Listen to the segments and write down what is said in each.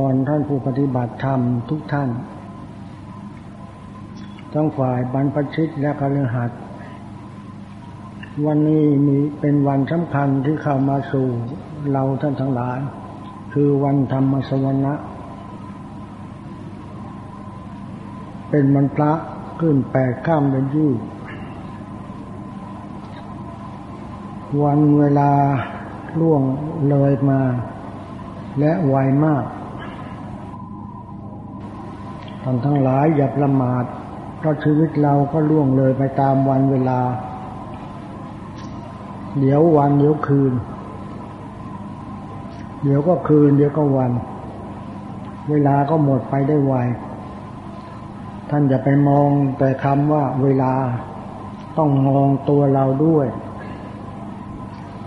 ก่อนท่านผู้ปฏิบัติธรรมทุกท่าน ทั้งฝ่ายบรรพชิตและกฤหัสวันนี้มีเป็นวันสำคัญที่เข้ามาสู่เราท่านทั้งหลาย คือวันธรรมสวรรค์เป็นวันพระขึ้นแปดข้ามเดือนยี่วันเวลาล่วงเลยมา และไวมาก ท่านทั้งหลายอย่าประมาทเพราะชีวิตเราก็ล่วงเลยไปตามวันเวลา เดี๋ยววันเดี๋ยวคืน เดี๋ยวก็คืน เดี๋ยวก็วัน เวลาก็หมดไปได้ไวท่านอย่าไปมองแต่คำว่าเวลาต้องมองตัวเราด้วย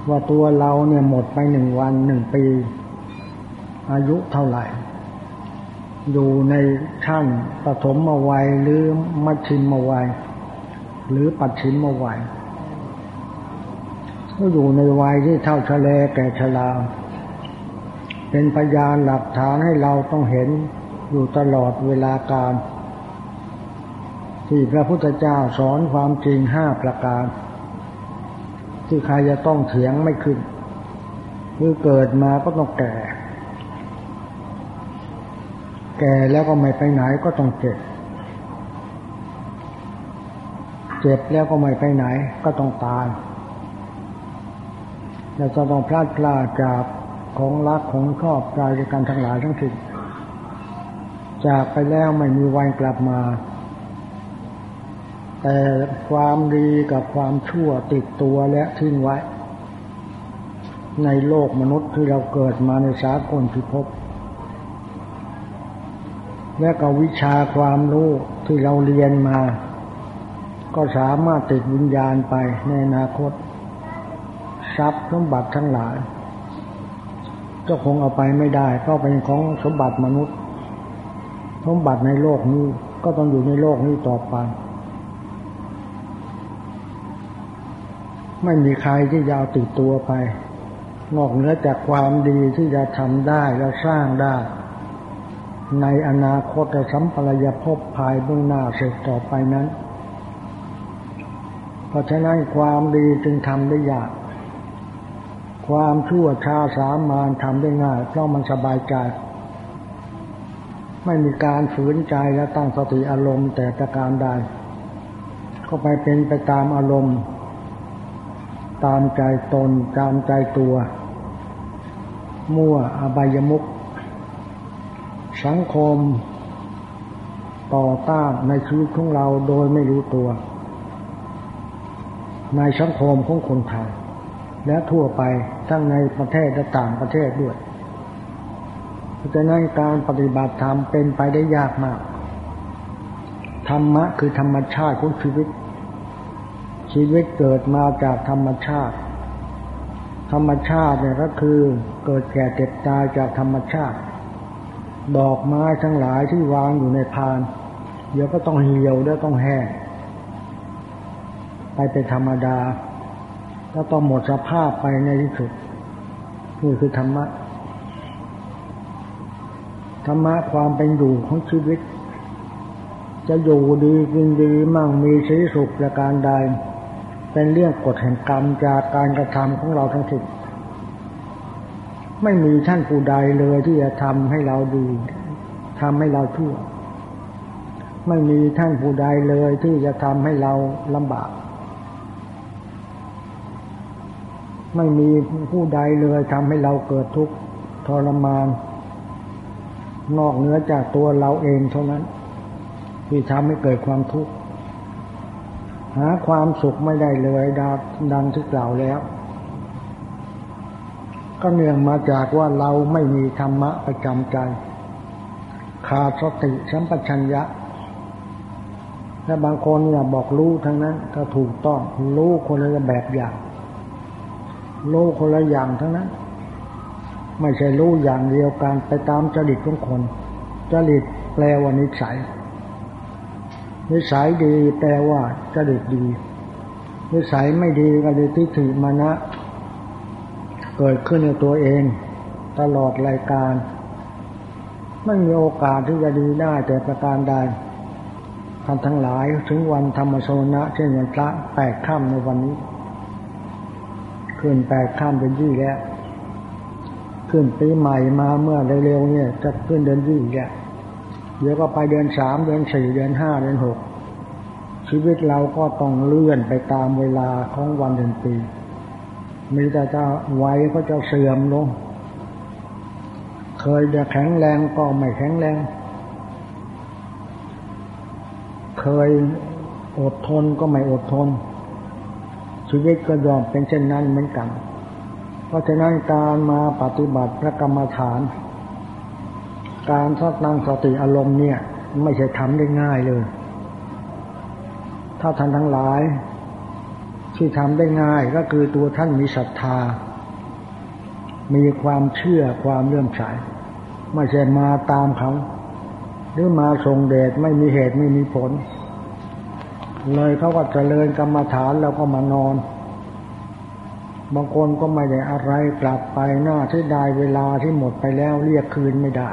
ว่าตัวเราเนี่ยหมดไปหนึ่งวันหนึ่งปี อายุเท่าไหร่ อยู่ในชั้นปฐมมาวัยหรือมัชชิมมาวัยหรือปัจฉิมมาวัยก็อยู่ในวัยที่เท่าทะเลแก่ชราเป็นพยานหลักฐานให้เราต้องเห็นอยู่ตลอดเวลาการ ที่พระพุทธเจ้าสอนความจริงห้าประการ ที่ใครจะต้องเถียงไม่ขึ้นคือเกิดมาก็ต้องแก่ แก่แล้วก็ไม่ไปไหนก็ต้องเจ็บ เจ็บแล้วก็ไม่ไปไหนก็ต้องตายเราจะต้องพลาดพลาดจากของรักของชอบใจการทั้งหลายทั้งสิ้นจากไปแล้วไม่มีวันกลับมา แต่ความดีกับความชั่วติดตัวและทิ้งไว้ ในโลกมนุษย์ที่เราเกิดมาในสากลพิภพ และก็วิชาความรู้ที่เราเรียนมา ก็สามารถติดวิญญาณไปในอนาคต ทรัพย์สมบัติทั้งหลายก็คงเอาไปไม่ได้ ก็เป็นของสมบัติมนุษย์ สมบัติในโลกนี้ก็ต้องอยู่ในโลกนี้ต่อไป ไม่มีใครที่จะเอาติดตัวไป นอกเหนือจากความดีที่จะทำได้และสร้างได้ ในอนาคตสัมปรายภพภายเบื้องหน้าเสร็จต่อไปนั้น เพราะฉะนั้นความดีจึงทำได้ยาก ความชั่วชาสามานทำได้ง่ายเพราะมันสบายใจ ไม่มีการฝืนใจและตั้งสติอารมณ์แต่ประการใด ก็ไปเป็นไปตามอารมณ์ ตามใจตน ตามใจตัว มั่วอบายมุข สังคม ต่อต้านในชีวิตของเราโดยไม่รู้ตัว ในสังคมของคนไทย และทั่วไปทั้งในประเทศและต่างประเทศด้วยเพราะฉะนั้นการปฏิบัติธรรมเป็นไปได้ยากมาก ธรรมะคือธรรมชาติของชีวิต ชีวิตเกิดมาจากธรรมชาติ ธรรมชาติเนี่ยก็คือเกิดแก่เจ็บตายจากธรรมชาติ ดอกไม้ทั้งหลายที่วางอยู่ในพาน เดี๋ยวก็ต้องเหี่ยวแล้วต้องแห้งไปเป็นธรรมดา แล้วต้องหมดสภาพไปในที่สุดนี่คือธรรมะ ธรรมะความเป็นอยู่ของชีวิต จะอยู่ดีกินดีมั่งมีชีวิตสุขประการใด เป็นเรื่องกฎแห่งกรรมจากการกระทำของเราทั้งสิ้น ไม่มีท่านผู้ใดเลยที่จะทำให้เราดีทำให้เราชั่ว ไม่มีท่านผู้ใดเลยที่จะทำให้เราลำบาก ไม่มีผู้ใดเลยทำให้เราเกิดทุกข์ทรมาน นอกเหนือจากตัวเราเองเท่านั้น ที่ทำให้เกิดความทุกข์หาความสุขไม่ได้เลยดังที่กล่าวแล้ว ก็เนื่องมาจากว่าเราไม่มีธรรมะประจำใจ ขาดสติสัมปชัญญะและบางคนเนี่ยบอกรู้ทั้งนั้นก็ถูกต้องรู้คนละแบบอย่างรู้คนละอย่างทั้งนั้น ไม่ใช่รู้อย่างเดียวกันไปตามจริตของคน จริตแปลว่านิสัย นิสัยดีแปลว่าจริตดี นิสัยไม่ดีก็เลยทิฏฐิมานะ เกิดขึ้นในตัวเอง ตลอดรายการ ไม่มีโอกาสที่จะดีได้แต่ประการใดท่านทั้งหลายถึงวันธรรมโซนะเช่นวันพระแปดค่ำในวันนี้ขึ้นแปดค่ำเป็นยี่แล้ว ขึ้นปีใหม่มาเมื่อเร็วๆเนี่ยจะขึ้นเดือนยี่แล้วเดี๋ยวก็ไปเดือนสามเดือนสี่เดือนห้าเดือนหกชีวิตเราก็ต้องเลื่อนไปตามเวลาของวันเดือนปี มีแต่จะไว้ก็จะเสื่อมลง เคยจะแข็งแรงก็ไม่แข็งแรง เคยอดทนก็ไม่อดทน ชีวิตก็ยอมเป็นเช่นนั้นเหมือนกัน เพราะฉะนั้นการมาปฏิบัติพระกรรมฐาน การทอดนั่งสติอารมณ์เนี่ย ไม่ใช่ทำได้ง่ายเลย ถ้าท่านทั้งหลาย ที่ทำได้ง่ายก็คือตัวท่านมีศรัทธา มีความเชื่อความเลื่อมใสไม่ใช่มาตามเขา หรือมาทรงเดชไม่มีเหตุไม่มีผล เลยเขาก็เจริญกรรมฐานแล้วก็มานอน บางคนก็ไม่ได้อะไรกลับไปหน้าที่ได้เวลาที่หมดไปแล้วเรียกคืนไม่ได้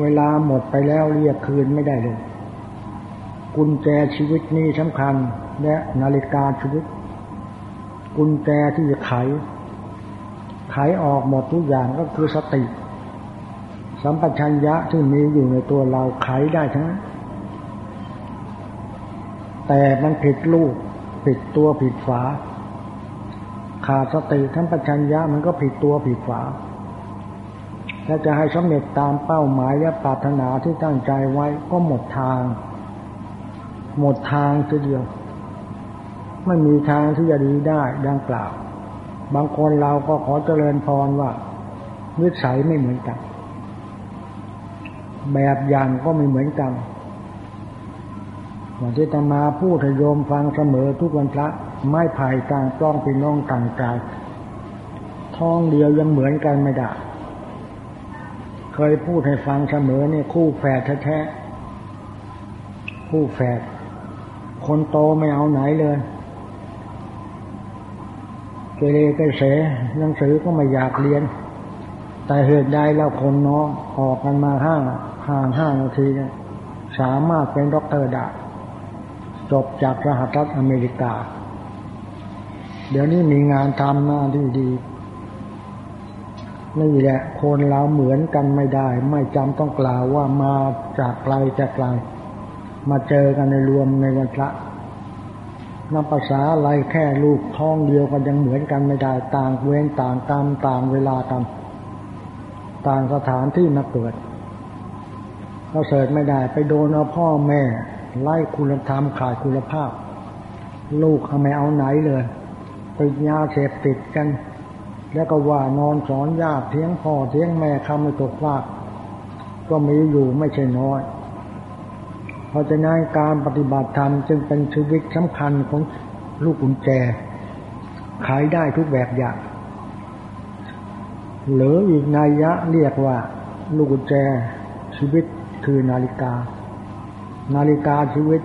เวลาหมดไปแล้วเรียกคืนไม่ได้เลย กุญแจชีวิตนี้สำคัญ และนาฬิกาชีวิต กุญแจที่จะไข ไขออกหมดทุกอย่างก็คือสติ สัมปชัญญะที่มีอยู่ในตัวเราไขได้ทั้งนั้นแต่มันผิดลูกผิดตัวผิดฝา ขาดสติทั้งปัญญญะมันก็ผิดตัวผิดฝาถ้าจะให้สำเร็จตามเป้าหมายและปรารถนาที่ตั้งใจไว้ก็หมดทาง หมดทางทีเดียว ไม่มีทางที่จะดีได้ดังกล่าว บางคนเราก็ขอเจริญพรว่าวิสัยไม่เหมือนกัน แบบอย่างก็ไม่เหมือนกันวันที่ตมาพูดโยมฟังเสมอทุกวันพระไม่ไผ่ต่างต้องเป็นน้องต่างกายท้องเดียวยังเหมือนกันไม่ได้ เคยพูดให้ฟังเสมอเนี่ยคู่แฝดแท้ๆคู่แฝด คนโตไม่เอาไหนเลยเกเรเกเสหนังสือก็ไม่อยากเรียน แต่เหตุใดแล้วคนน้องออกกันมาห้าห่างห้านาทีเนี่ยสามารถเป็นด็อกเตอร์ได้จบจากสหรัฐอเมริกา เดี๋ยวนี้มีงานทำหน้าที่ดีนี่แหละคนเราเหมือนกันไม่ได้ ไม่จำต้องกล่าวว่ามาจากไกลจากไกล มาเจอกันในรวมในวันพระนับภาษาอะไรแค่ลูกท้องเดียวกันยังเหมือนกันไม่ได้ต่างเว้นต่างกรรมต่างเวลากันต่างสถานที่มาเกิดก็เสดไม่ได้ ไปโดนเอาพ่อแม่ ไล่คุณธรรมขาดคุณภาพ ลูกทำไมเอาไหนเลยไปยาเสพติดกัน แล้วก็ว่านอนสอนญาติเทียงพ่อเทียงแม่คำไม่ตกฟาก ก็มีอยู่ไม่ใช่น้อย ราะฉะนั้นการปฏิบัติธรรมจึงเป็นชีวิตสำคัญของลูกกุญแจ ขายได้ทุกแบบอย่างหรืออีกนัยยะเรียกว่า ลูกกุญแจชีวิตคือนาฬิกา นาฬิกาชีวิต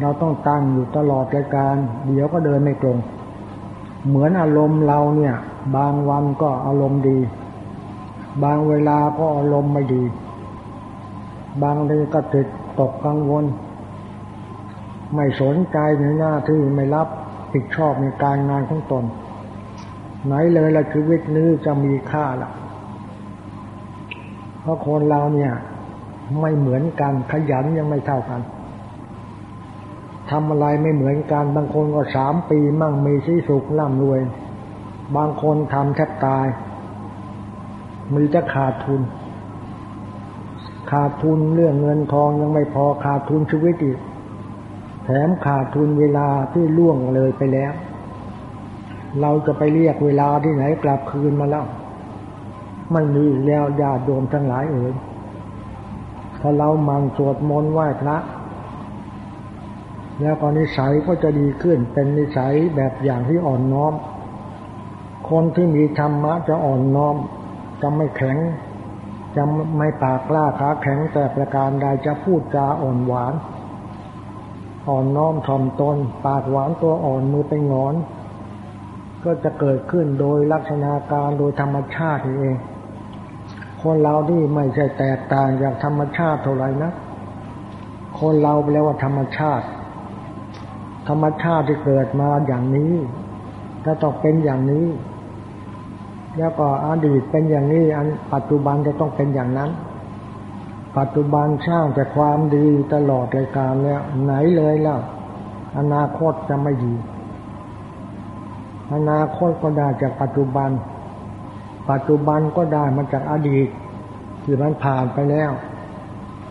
เราต้องตั้งอยู่ตลอดรายการ เดี๋ยวก็เดินไม่ตรง เหมือนอารมณ์เราเนี่ย บางวันก็อารมณ์ดี บางเวลาก็อารมณ์ไม่ดี บางทีก็ติด ตกกังวล ไม่สนใจในหน้าที่ไม่รับผิดชอบในการงานของตน ไหนเลยละชีวิตนี้จะมีค่าละเพราะคนเราเนี่ย ไม่เหมือนกันขยันยังไม่เท่ากันทำอะไรไม่เหมือนกัน บางคนก็สามปีมั่งมีชีสุขร่ำรวย บางคนทำแทบตาย มีจะขาดทุน ขาดทุนเรื่องเงินทองยังไม่พอขาดทุนชีวิตอีก แถมขาดทุนเวลาที่ล่วงเลยไปแล้ว เราจะไปเรียกเวลาที่ไหนกลับคืนมาแล้ว ไม่มีแล้วญาติโยมทั้งหลายเอ่ยถ้าเรามันสวดมนต์ไหว้พระ แล้วก็นิสัยก็จะดีขึ้นเป็นนิสัยแบบอย่างที่อ่อนน้อม คนที่มีธรรมะจะอ่อนน้อมจะไม่แข็ง จะไม่ปากกล้าขาแข็งแต่ประการใดจะพูดจาอ่อนหวาน อ่อนน้อมถ่อมตน ปากหวานตัวอ่อนมือเป็นงอน ก็จะเกิดขึ้นโดยลักษณะการโดยธรรมชาติเอง คนเราที่ไม่ใช่แตกต่างจากธรรมชาติเท่าไหร่นะคนเราแปลว่าธรรมชาติ ธรรมชาติที่เกิดมาอย่างนี้ถ้าต้องเป็นอย่างนี้ แล้วก็อดีตเป็นอย่างนี้อันปัจจุบันจะต้องเป็นอย่างนั้น ปัจจุบันสร้างแต่ความดีตลอดรายการแล้วไหนเลยแล้วอนาคตจะไม่ดี อนาคตก็ได้จากปัจจุบัน ปัจจุบันก็ได้มาจากอดีตที่มันผ่านไปแล้ว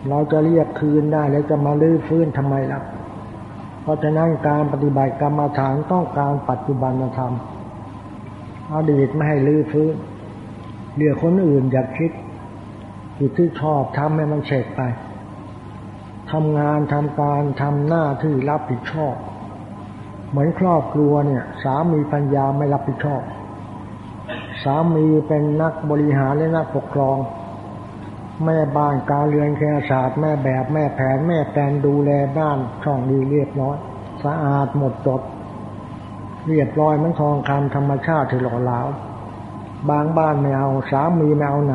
เราจะเรียกคืนได้แล้วจะมาลื้อฟื้นทำไมล่ะ เพราะฉะนั้นการปฏิบัติกรรมฐานต้องการปัจจุบันธรรม อดีตไม่ให้ลื้อฟื้นเดี๋ยวคนอื่นอยากคิดอยู่ที่ชอบทำให้มันเสร็จไปทำงานทำการทำหน้าที่รับผิดชอบ เหมือนครอบครัวเนี่ย สามีปัญญาไม่รับผิดชอบ สามีเป็นนักบริหารและนักปกครอง แม่บ้านการเรือนแค่ศาสตร์แม่แบบแม่แผนแม่แปลนดูแลบ้านช่องดีเรียบร้อย สะอาดหมดจด เรียบร้อยมันทองคำธรรมชาติที่หล่อเหลาบางบ้านไม่เอาสามีไม่เอาไหน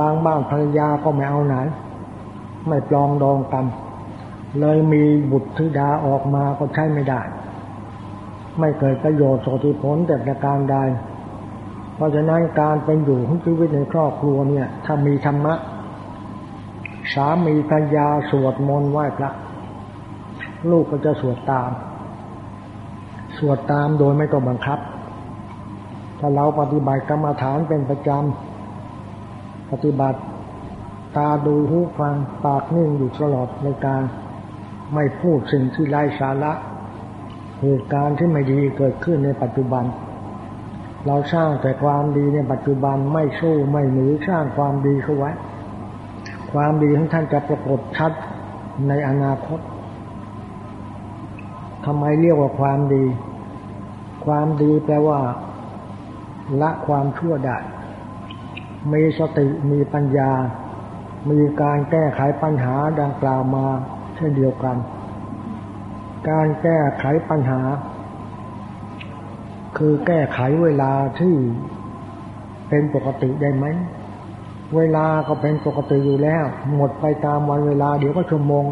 บางบ้านภรรยาก็ไม่เอาไหน ไม่ปลองดองกัน เลยมีบุตรธิดาออกมาก็ใช้ไม่ได้ ไม่เกิดประโยชน์สติผลแต่ประการใดเพราะฉะนั้นการเป็นอยู่ของชีวิตในครอบครัวเนี่ย ถ้ามีธรรมะ สามีภรรยาสวดมนต์ไหว้พระ ลูกก็จะสวดตาม สวดตามโดยไม่ต้องบังคับ ถ้าเราปฏิบัติกรรมฐานเป็นประจำ ปฏิบัติตาดูหูฟังปากนิ่งอยู่ตลอดในการไม่พูดสิ่งที่ไร้สาระเหตุการณ์ที่ไม่ดีเกิดขึ้นในปัจจุบัน เราสร้างแต่ความดีในปัจจุบันไม่สู้ไม่หนีสร้างความดีเข้าไว้ ความดีของท่านจะปรากฏชัดในอนาคต ทำไมเรียกว่าความดี ความดีแปลว่า ละความชั่วได้ มีสติมีปัญญา มีการแก้ไขปัญหาดังกล่าวมา เช่นเดียวกัน การแก้ไขปัญหา คือแก้ไขเวลาที่เป็นปกติได้ไหม เวลาก็เป็นปกติอยู่แล้ว หมดไปตามวันเวลา เดี๋ยวก็ชั่วโมง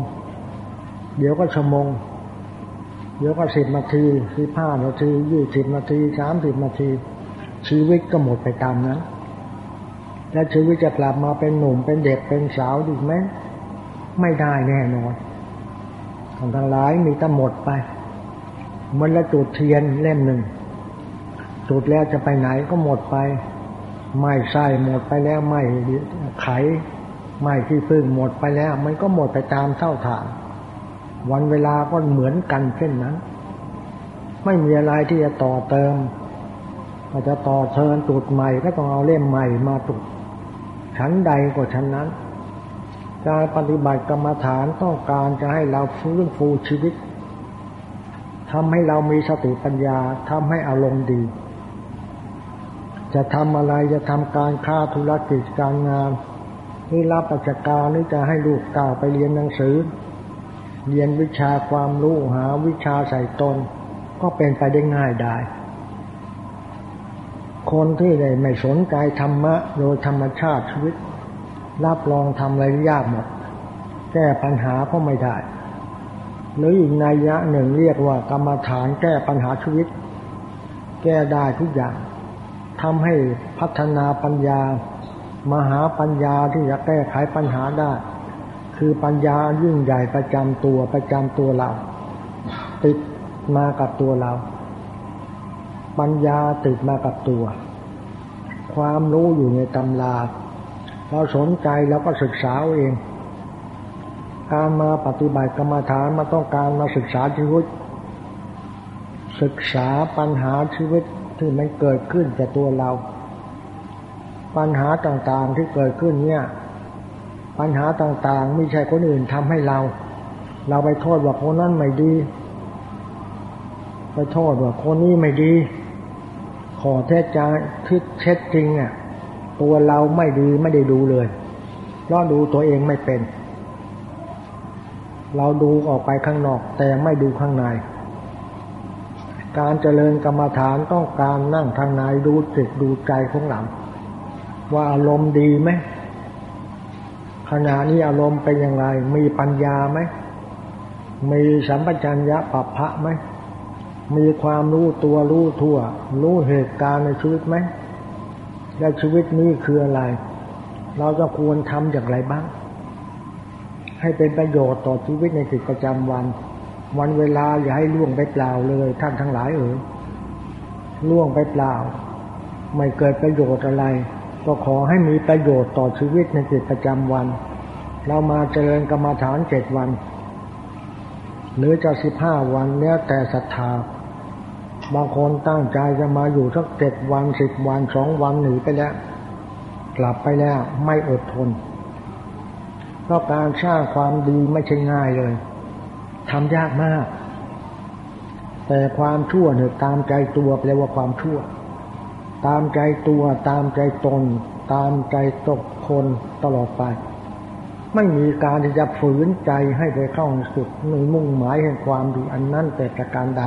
เดี๋ยวก็ชั่วโมง เดี๋ยวก็สิบนาทีสิบห้านาทียี่สิบนาทีสามสิบนาที ชีวิตก็หมดไปตามนั้น แล้วชีวิตจะกลับมาเป็นหนุ่มเป็นเด็กเป็นสาวอีกไหมไม่ได้แน่นอนของทั้งหลายมีแต่หมดไปมันละจุดเทียนเล่มหนึ่งจุดแล้วจะไปไหนก็หมดไป ไม่ใส่หมดไปแล้วไม่ไขไม่ที่พึ่งหมดไปแล้ว มันก็หมดไปตามเท่าฐาน วันเวลาก็เหมือนกันเช่นนั้น ไม่มีอะไรที่จะต่อเติมก็จจะต่อเชิญจุดใหม่ก็ต้องเอาเล่มใหม่มาจุดชั้นใดก็ชั้นนั้นการปฏิบัติกรรมฐานต้องการจะให้เราฟื้นฟูชีวิตทำให้เรามีสติปัญญาทำให้อารมณ์ดี จะทำอะไรจะทำการค้าธุรกิจการงานนี่รับราชการหรือจะให้ลูกก้าวไปเรียนหนังสือ เรียนวิชาความรู้หาวิชาใส่ตน ก็เป็นไปได้ง่ายได้ คนที่ได้ไม่สนใจธรรมะโดยธรรมชาติชีวิต รับรองทำอะไรยากหมด แก้ปัญหาก็ไม่ได้ หรืออีกนัยยะหนึ่งเรียกว่ากรรมฐานแก้ปัญหาชีวิต แก้ได้ทุกอย่างทำให้พัฒนาปัญญา มหาปัญญาที่จะแก้ไขปัญหาได้ คือปัญญายิ่งใหญ่ประจำตัวประจำตัวเรา ติดมากับตัวเรา ปัญญาติดมากับตัว ความรู้อยู่ในตำราเราสนใจแล้วก็ศึกษาเอง การมาปฏิบัติกรรมฐานมาต้องการมาศึกษาชีวิต ศึกษาปัญหาชีวิตที่มันเกิดขึ้นจากตัวเรา ปัญหาต่างๆที่เกิดขึ้นเนี่ย ปัญหาต่างๆ ไม่ใช่คนอื่นทำให้เรา เราไปโทษว่าคนนั้นไม่ดี ไปโทษว่าคนนี้ไม่ดี ขอแท้จาคิดเช็ดจริงอะตัวเราไม่ดีไม่ได้ดูเลยเพราะดูตัวเองไม่เป็น เราดูออกไปข้างนอก แต่ไม่ดูข้างใน การเจริญกรรมฐานต้องการนั่งทางในดูจิตดูใจของเราว่าอารมณ์ดีไหม ขณะนี้อารมณ์เป็นอย่างไร มีปัญญาไหม มีสัมปชัญญะปัปพะไหม มีความรู้ตัวรู้ทั่ว รู้เหตุการณ์ในชีวิตไหม และชีวิตนี้คืออะไร เราจะควรทำอย่างไรบ้าง ให้เป็นประโยชน์ต่อชีวิตในกิจประจำวัน วันเวลาอย่าให้ล่วงไปเปล่าเลยท่านทั้งหลายเอ๋ยล่วงไปเปล่า ไม่เกิดประโยชน์อะไร ก็ขอให้มีประโยชน์ต่อชีวิตในกิจประจำวัน เรามาเจริญกรรมฐานเจ็ดวัน หรือจะสิบห้าวันเนี้ยแต่ศรัทธา บางคนตั้งใจจะมาอยู่สักเจ็ดวันสิบวันสองวันหนีไปแล้ว กลับไปแล้วไม่อดทนเพราะการสร้างความดีไม่ใช่ง่ายเลยทำยากมาก แต่ความชั่วเนี่ยตามใจตัวแปลว่าความชั่ว ตามใจตัวตามใจตน ตามใจตกคนตลอดไป ไม่มีการที่จะฝืนใจให้ไปเข้าสุดในมุ่งหมายแห่งความดีอันนั้นแต่ประการใด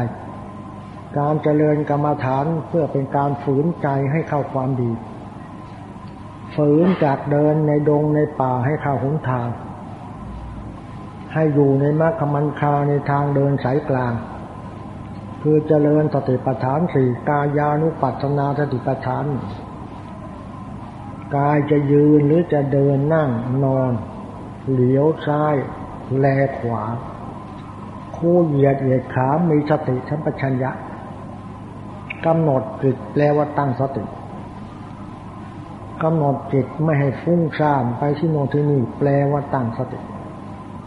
การเจริญกรรมฐานเพื่อเป็นการฝืนใจให้เข้าความดี ฝืนจากเดินในดงในป่าให้เข้าหนทาง ให้อยู่ในมรรคมันคาในทางเดินสายกลาง คือเจริญสติปัฏฐานสี่กายานุปัสสนาสติปัฏฐาน กายจะยืนหรือจะเดินนั่งนอน เหลียวซ้าย แลขวา คู่เหยียดเหยียดขามีสติสัมปชัญญะกำหนดจิตแปลว่าตั้งสติกำหนดจิตไม่ให้ฟุ้งซ่านไปที่โน่นที่นี่แปลว่าตั้งสติ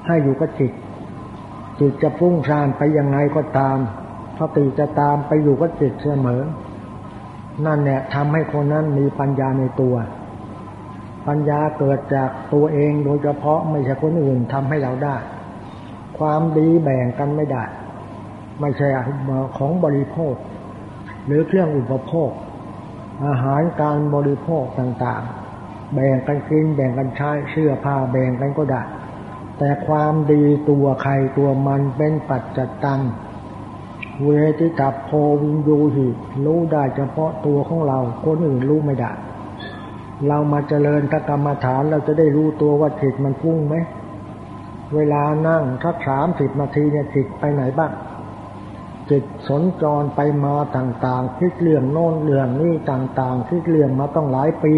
ให้อยู่กับจิต จิตจะฟุ้งซ่านไปยังไงก็ตาม สติจะตามไปอยู่กับจิตเสมอ นั่นแหละทำให้คนนั้นมีปัญญาในตัว ปัญญาเกิดจากตัวเองโดยเฉพาะไม่ใช่คนอื่นทำให้เราได้ ความดีแบ่งกันไม่ได้ ไม่ใช่ของบริโภค หรือเครื่องอุปโภค อาหารการบริโภคต่างๆ แบ่งกันกินแบ่งกันใช้เสื้อผ้าแบ่งกันก็ได้แต่ความดีตัวใครตัวมันเป็นปัจจตัง เวทิตับโพวินยูหิรู้ได้เฉพาะตัวของเรา คนอื่นรู้ไม่ได้ เรามาเจริญกรรมฐานเราจะได้รู้ตัวว่าจิตมันพุ่งไหม เวลานั่งทักสามสิบนาทีเนี่ยจิตไปไหนบ้าง จิตสนจรไปมาต่างๆ คิดเรื่องโน้นเรื่องนี้ต่างๆ คิดเรื่องมาต้องหลายปี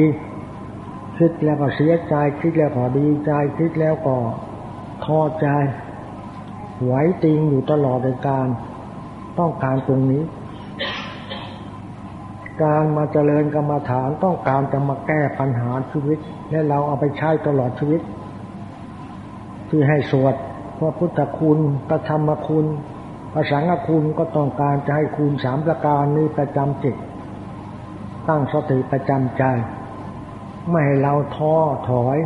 คิดแล้วก็เสียใจ คิดแล้วก็ดีใจ คิดแล้วก็ท้อใจไหวติงอยู่ตลอดในการ ต้องการตรงนี้ การมาเจริญกรรมฐานต้องการจะมาแก้ปัญหาชีวิต และเราเอาไปใช้ตลอดชีวิต ที่ให้สวดพระพุทธคุณพระธรรมคุณภาษาคุณก็ต้องการจะให้คุณสามประการนี้ประจำจิต ตั้งสติประจำใจ ไม่ให้เราท้อถอย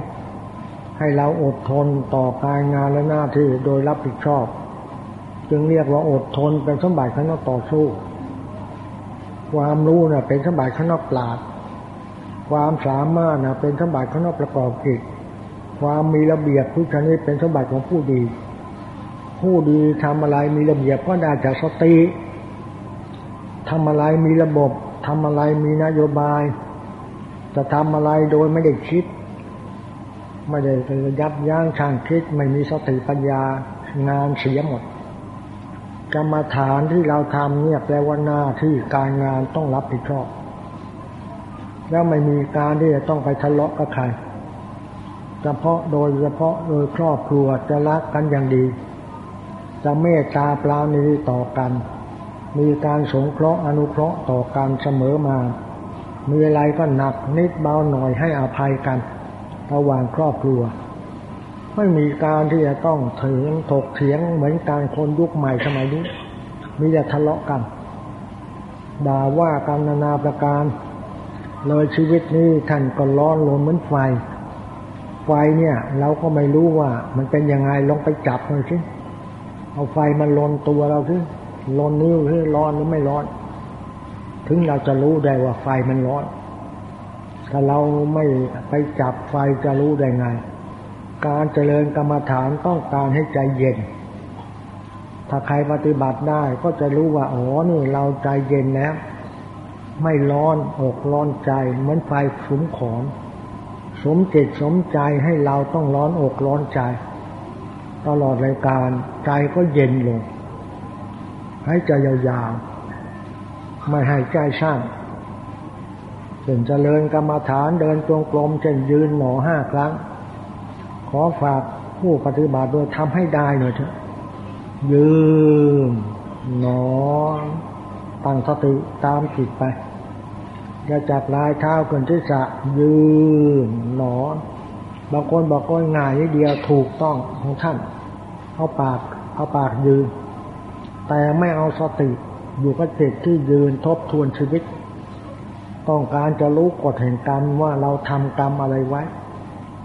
ให้เราอดทนต่อการงานและหน้าที่โดยรับผิดชอบ จึงเรียกว่าอดทนเป็นสมบัติข้างนอกต่อสู้ ความรู้เนะ่ะเป็นสมบัติข้างนอกปราดความสามารถนะเป็นสมบัติข้างนอกประกอบกิจความมีระเบียบทุกชนิดเป็นสมบัติของผู้ดี ผู้ดีทำอะไรมีระเบียบก็ได้จากสติทำอะไรมีระบบทำอะไรมีนโยบาย จะทำอะไรโดยไม่ได้คิด ไม่ได้ยับยั้งช่างคิด ไม่มีสติปัญญางานเสียหมด กรรมฐานที่เราทำเนี่ยแปลว่าหน้าที่การงานต้องรับผิดชอบ แล้วไม่มีการที่จะต้องไปทะเลาะกับใครเฉพาะโดยเฉพาะโดยครอบครัวจะรักกันอย่างดี จะเมตตาปราณีต่อกัน มีการสงเคราะห์อนุเคราะห์ต่อกันเสมอมา มีอะไรก็หนักนิดเบาหน่อยให้อภัยกัน ระหว่างครอบครัว ไม่มีการที่จะต้องเถียงถกเถียงเหมือนการคนยุคใหม่สมัยนี้ มีแต่ทะเลาะกัน ด่าว่ากันนานาประการ เลยชีวิตนี้ท่านก็ร้อนลนเหมือนไฟ ไฟเนี่ย เราก็ไม่รู้ว่า มันเป็นยังไงลองไปจับหน่อยสิเอาไฟมันลนตัวเราที่ลนนิ้วที่ร้อนหรือไม่ร้อน ถึงเราจะรู้ได้ว่าไฟมันร้อน ถ้าเราไม่ไปจับไฟจะรู้ได้ไง การเจริญกรรมฐานต้องการให้ใจเย็น ถ้าใครปฏิบัติได้ก็จะรู้ว่าอ๋อนี่เราใจเย็นแล้ว ไม่ร้อนอกร้อนใจ เหมือนไฟสุมขอนสมจิตสมใจให้เราต้องร้อนอกร้อนใจ ตลอดรายการใจก็เย็นลง ให้ใจยาวๆ ไม่ให้ใจช่างถึงจเจริญกรรมฐานเดินจงกรมเช่นยืนหนอห้าครั้ง ขอฝากผู้ปฏิบัติโดยทำให้ได้หน่อยเถอะ ยืนหนอตั้งสติตามจิตไปจะจับลายเท้าขึ้นที่สะยืนหนอนบางคนบอกว่าง่ายนิดเดียวถูกต้องของท่าน เอาปาก เอาปากยืน แต่ไม่เอาสติ อยู่กับจิตที่ยืนทบทวนชีวิต ต้องการจะรู้กฎแห่งกรรมว่าเราทำกรรมอะไรไว้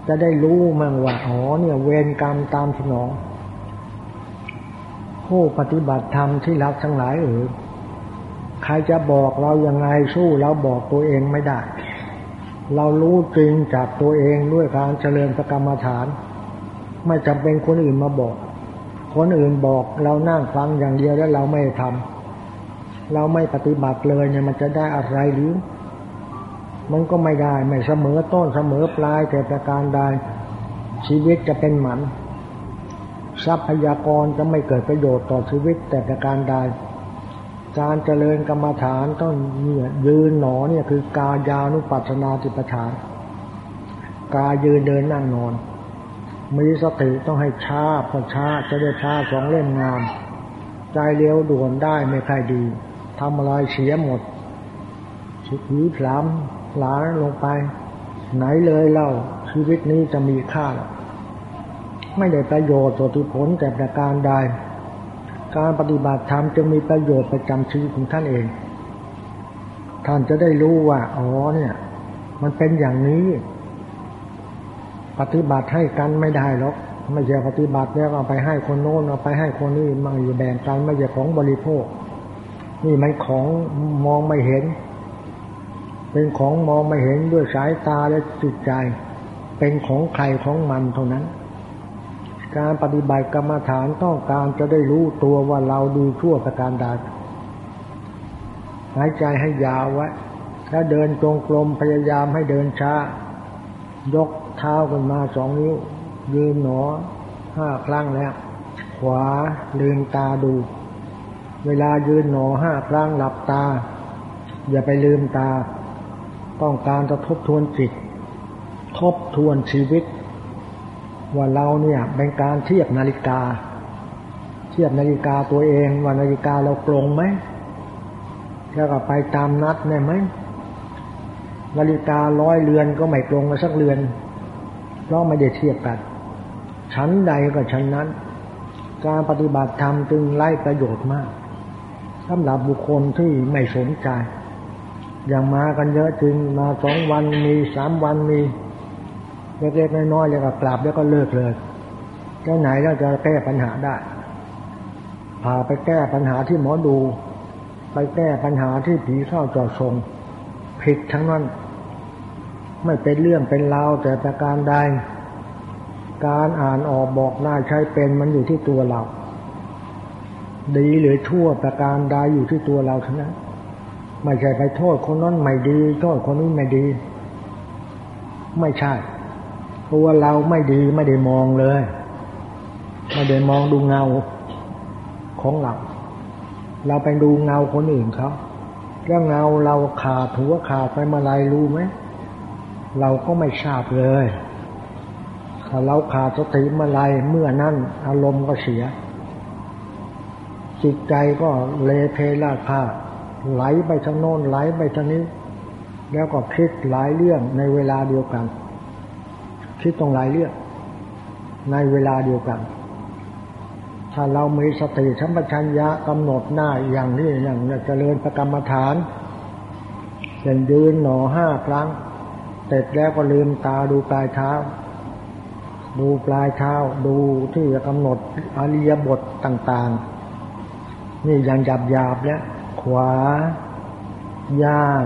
จะได้รู้มั่งว่าอ๋อเนี่ยเวรกรรมตามสนอง ผู้ปฏิบัติธรรมที่รักทั้งหลายเอ๋ยใครจะบอกเรายังไงสู้เราบอกตัวเองไม่ได้ เรารู้จริงจากตัวเองด้วยการเจริญสกรรมฐาน ไม่จำเป็นคนอื่นมาบอก คนอื่นบอกเรานั่งฟังอย่างเดียวแล้วเราไม่ทำเราไม่ปฏิบัติเลยเนี่ยมันจะได้อะไรหรือ มันก็ไม่ได้ ไม่เสมอต้นเสมอปลายแต่ประการใดชีวิตจะเป็นหมัน ทรัพยากรจะไม่เกิดประโยชน์ต่อชีวิตแต่ประการใดการเจริญกรรมฐานต้องเนี่ยยืนหนอเนี่ยคือกายานุปัสนาติปฐาน กายยืนเดินนั่งนอน มีสติต้องให้ช้าพอช้าจะได้ช้าสองเล่มงาม ใจเร็วด่วนได้ไม่ค่อยดีทำอะไรเสียหมดชิผีพลาม หลาลงไป ไหนเลยเล่าชีวิตนี้จะมีค่าไม่ได้ประโยชน์สุผลแต่ประการใด การปฏิบัติธรรมจะมีประโยชน์ประจำชีวิตของท่านเอง ท่านจะได้รู้ว่า อ๋อเนี่ย มันเป็นอย่างนี้ ปฏิบัติให้กันไม่ได้หรอกไม่ใช่ปฏิบัติแล้วเอาไปให้คนโน้นเอาไปให้คนนี้มาอยู่แบ่งกันไม่ใช่ของบริโภค นี่มันของมองไม่เห็น เป็นของมองไม่เห็นด้วยสายตาและจิตใจ เป็นของใครของมันเท่านั้น การปฏิบัติกรรมฐานต้องการจะได้รู้ตัวว่าเราดูชั่วประการใดหายใจให้ยาวไว้ถ้าเดินตรงกลมพยายามให้เดินช้า ยกเท้าขึ้นมาสองนิ้ว ยืนหนอห้าครั้งแล้ว ขวาลืมตาดู เวลายืนหนอห้าครั้งหลับตา อย่าไปลืมตา ต้องการจะทบทวนจิต ทบทวนชีวิต ว่าเราเนี่ยเป็นการเทียบนาฬิกา เทียบนาฬิกาตัวเองว่านาฬิกาเราตรงไหมแล้วก็ไปตามนัดได้ไหมนาฬิการ้อยเรือนก็ไม่ตรงกันสักเรือนเพราะไม่ได้เทียบกันชั้นใดก็ชั้นนั้น การปฏิบัติธรรมจึงไล่ประโยชน์มากสำหรับบุคคลที่ไม่สนใจ อย่างมากันเยอะจึงมาสองวันมีสามวันมีเล็กๆน้อยๆแล้วก็กลับแล้วก็เลิกเลยแค่ไหนเราจะแก้ปัญหาได้พาไปแก้ปัญหาที่หมอดู ไปแก้ปัญหาที่ผีเข้าจอดทรงผิดทั้งนั้น ไม่เป็นเรื่องเป็นราวแต่ประการใดการอ่านออกบอกได้ใช้เป็นมันอยู่ที่ตัวเรา ดีหรือชั่วประการใดอยู่ที่ตัวเราเท่านั้น ไม่ใช่ไปโทษคนนั้นไม่ดี โทษคนนี้ไม่ดี ไม่ใช่ตัวเราไม่ดีไม่ได้มองเลย ไม่ได้มองดูเงาของเรา เราไปดูเงาคนอื่นเขาแล้วเงาเราขาดหัวขาดไปเมื่อไรรู้ไหมเราก็ไม่ทราบเลยถ้าเราขาดสติเมื่อไรเมื่อนั้นอารมณ์ก็เสีย จิตใจก็เลเพลาคา ไหลไปทางโน้นไหลไปทางนี้ แล้วก็คิดหลายเรื่องในเวลาเดียวกัน คิดตรงหลายเรื่อง ในเวลาเดียวกัน ถ้าเรามีสติชัมปชัญญะกำหนดหน้าอย่างนี้อย่างเจริญประกรรมฐานเช่นยืนหนอห้าครั้งเสร็จแล้วก็ลืมตาดูปลายเท้า ดูปลายเท้า ดูที่จะกำหนดอริยบทต่าง ๆ นี่อย่างหยาบหยาบแล้ว ขวา ย่าง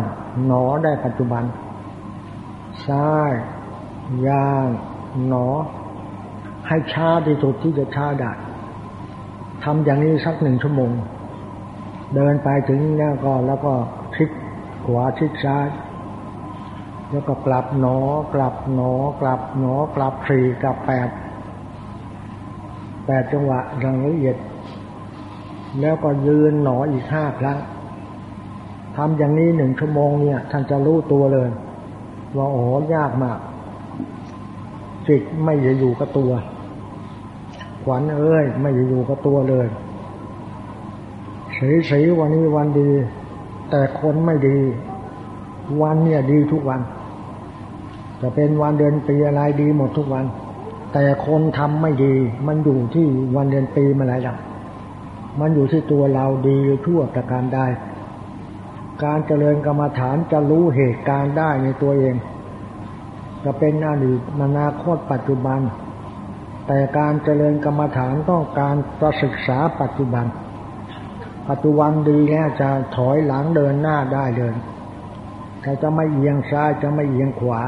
หนอได้ปัจจุบัน ซ้าย ย่าง หนอ ให้ช้าที่สุดที่จะช้าได้ทำอย่างนี้สักหนึ่งชั่วโมง เดินไปถึงแล้วก็แล้วก็พลิกขวาชิดซ้าย แล้วก็กลับหนอกลับหนอกลับหนอกลับสี่กลับแปดแปดจังหวะอย่างละเอียด แล้วก็ยืนหนออีกห้าครั้งทำอย่างนี้หนึ่งชั่วโมงเนี่ย ท่านจะรู้ตัวเลย ว่าโอ้ยากมากจิตไม่จะอยู่กับตัว ขวัญเอ้ย ไม่จะอยู่กับตัวเลยสีสีวันนี้วันดี แต่คนไม่ดี วันเนี่ยดีทุกวัน จะเป็นวันเดือนปีอะไรดีหมดทุกวัน แต่คนทำไม่ดี มันอยู่ที่วันเดือนปีมาหลายดับ มันอยู่ที่ตัวเราดีทั่วประการได้การเจริญกรรมฐานจะรู้เหตุการณ์ได้ในตัวเอง จะเป็นอดีตอนาคตปัจจุบัน แต่การเจริญกรรมฐานต้องการประศึกษาปัจจุบัน ปัจจุบันดีแล้วจะถอยหลังเดินหน้าได้เดินแต่จะไม่เอียงซ้ายจะไม่เอียงขวา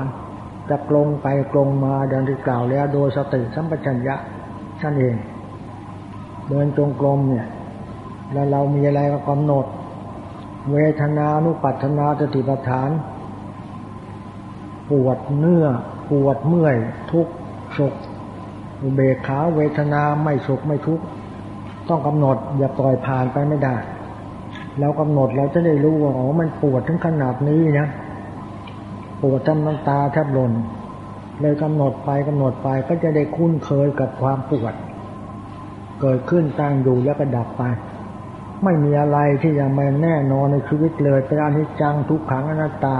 จะกลงไปกลงมาดังที่กล่าวแล้วโดยสติสัมปชัญญะนั่นเอง เดินจงกรมเนี่ย แล้วเรามีอะไรก็กำหนด เวทนานุปัฏนาสติปัฏฐาน ปวดเนื้อ ปวดเมื่อย ทุกสุขอุเบกขาเวทนาไม่สุขไม่ทุกข์ต้องกำหนด อย่าปล่อยผ่านไปไม่ได้แล้วกำหนดเราจะได้รู้ว่าอ๋อมันปวดถึงขนาดนี้นะปวดจำน้ำตาแทบหล่นเลยกำหนดไปกำหนดไปก็จะได้คุ้นเคยกับความปวด เกิดขึ้นตั้งอยู่แล้วก็ดับไป ไม่มีอะไรที่จะมาแน่นอนในชีวิตเลยเป็นอนิจจังทุกขังอนัตตา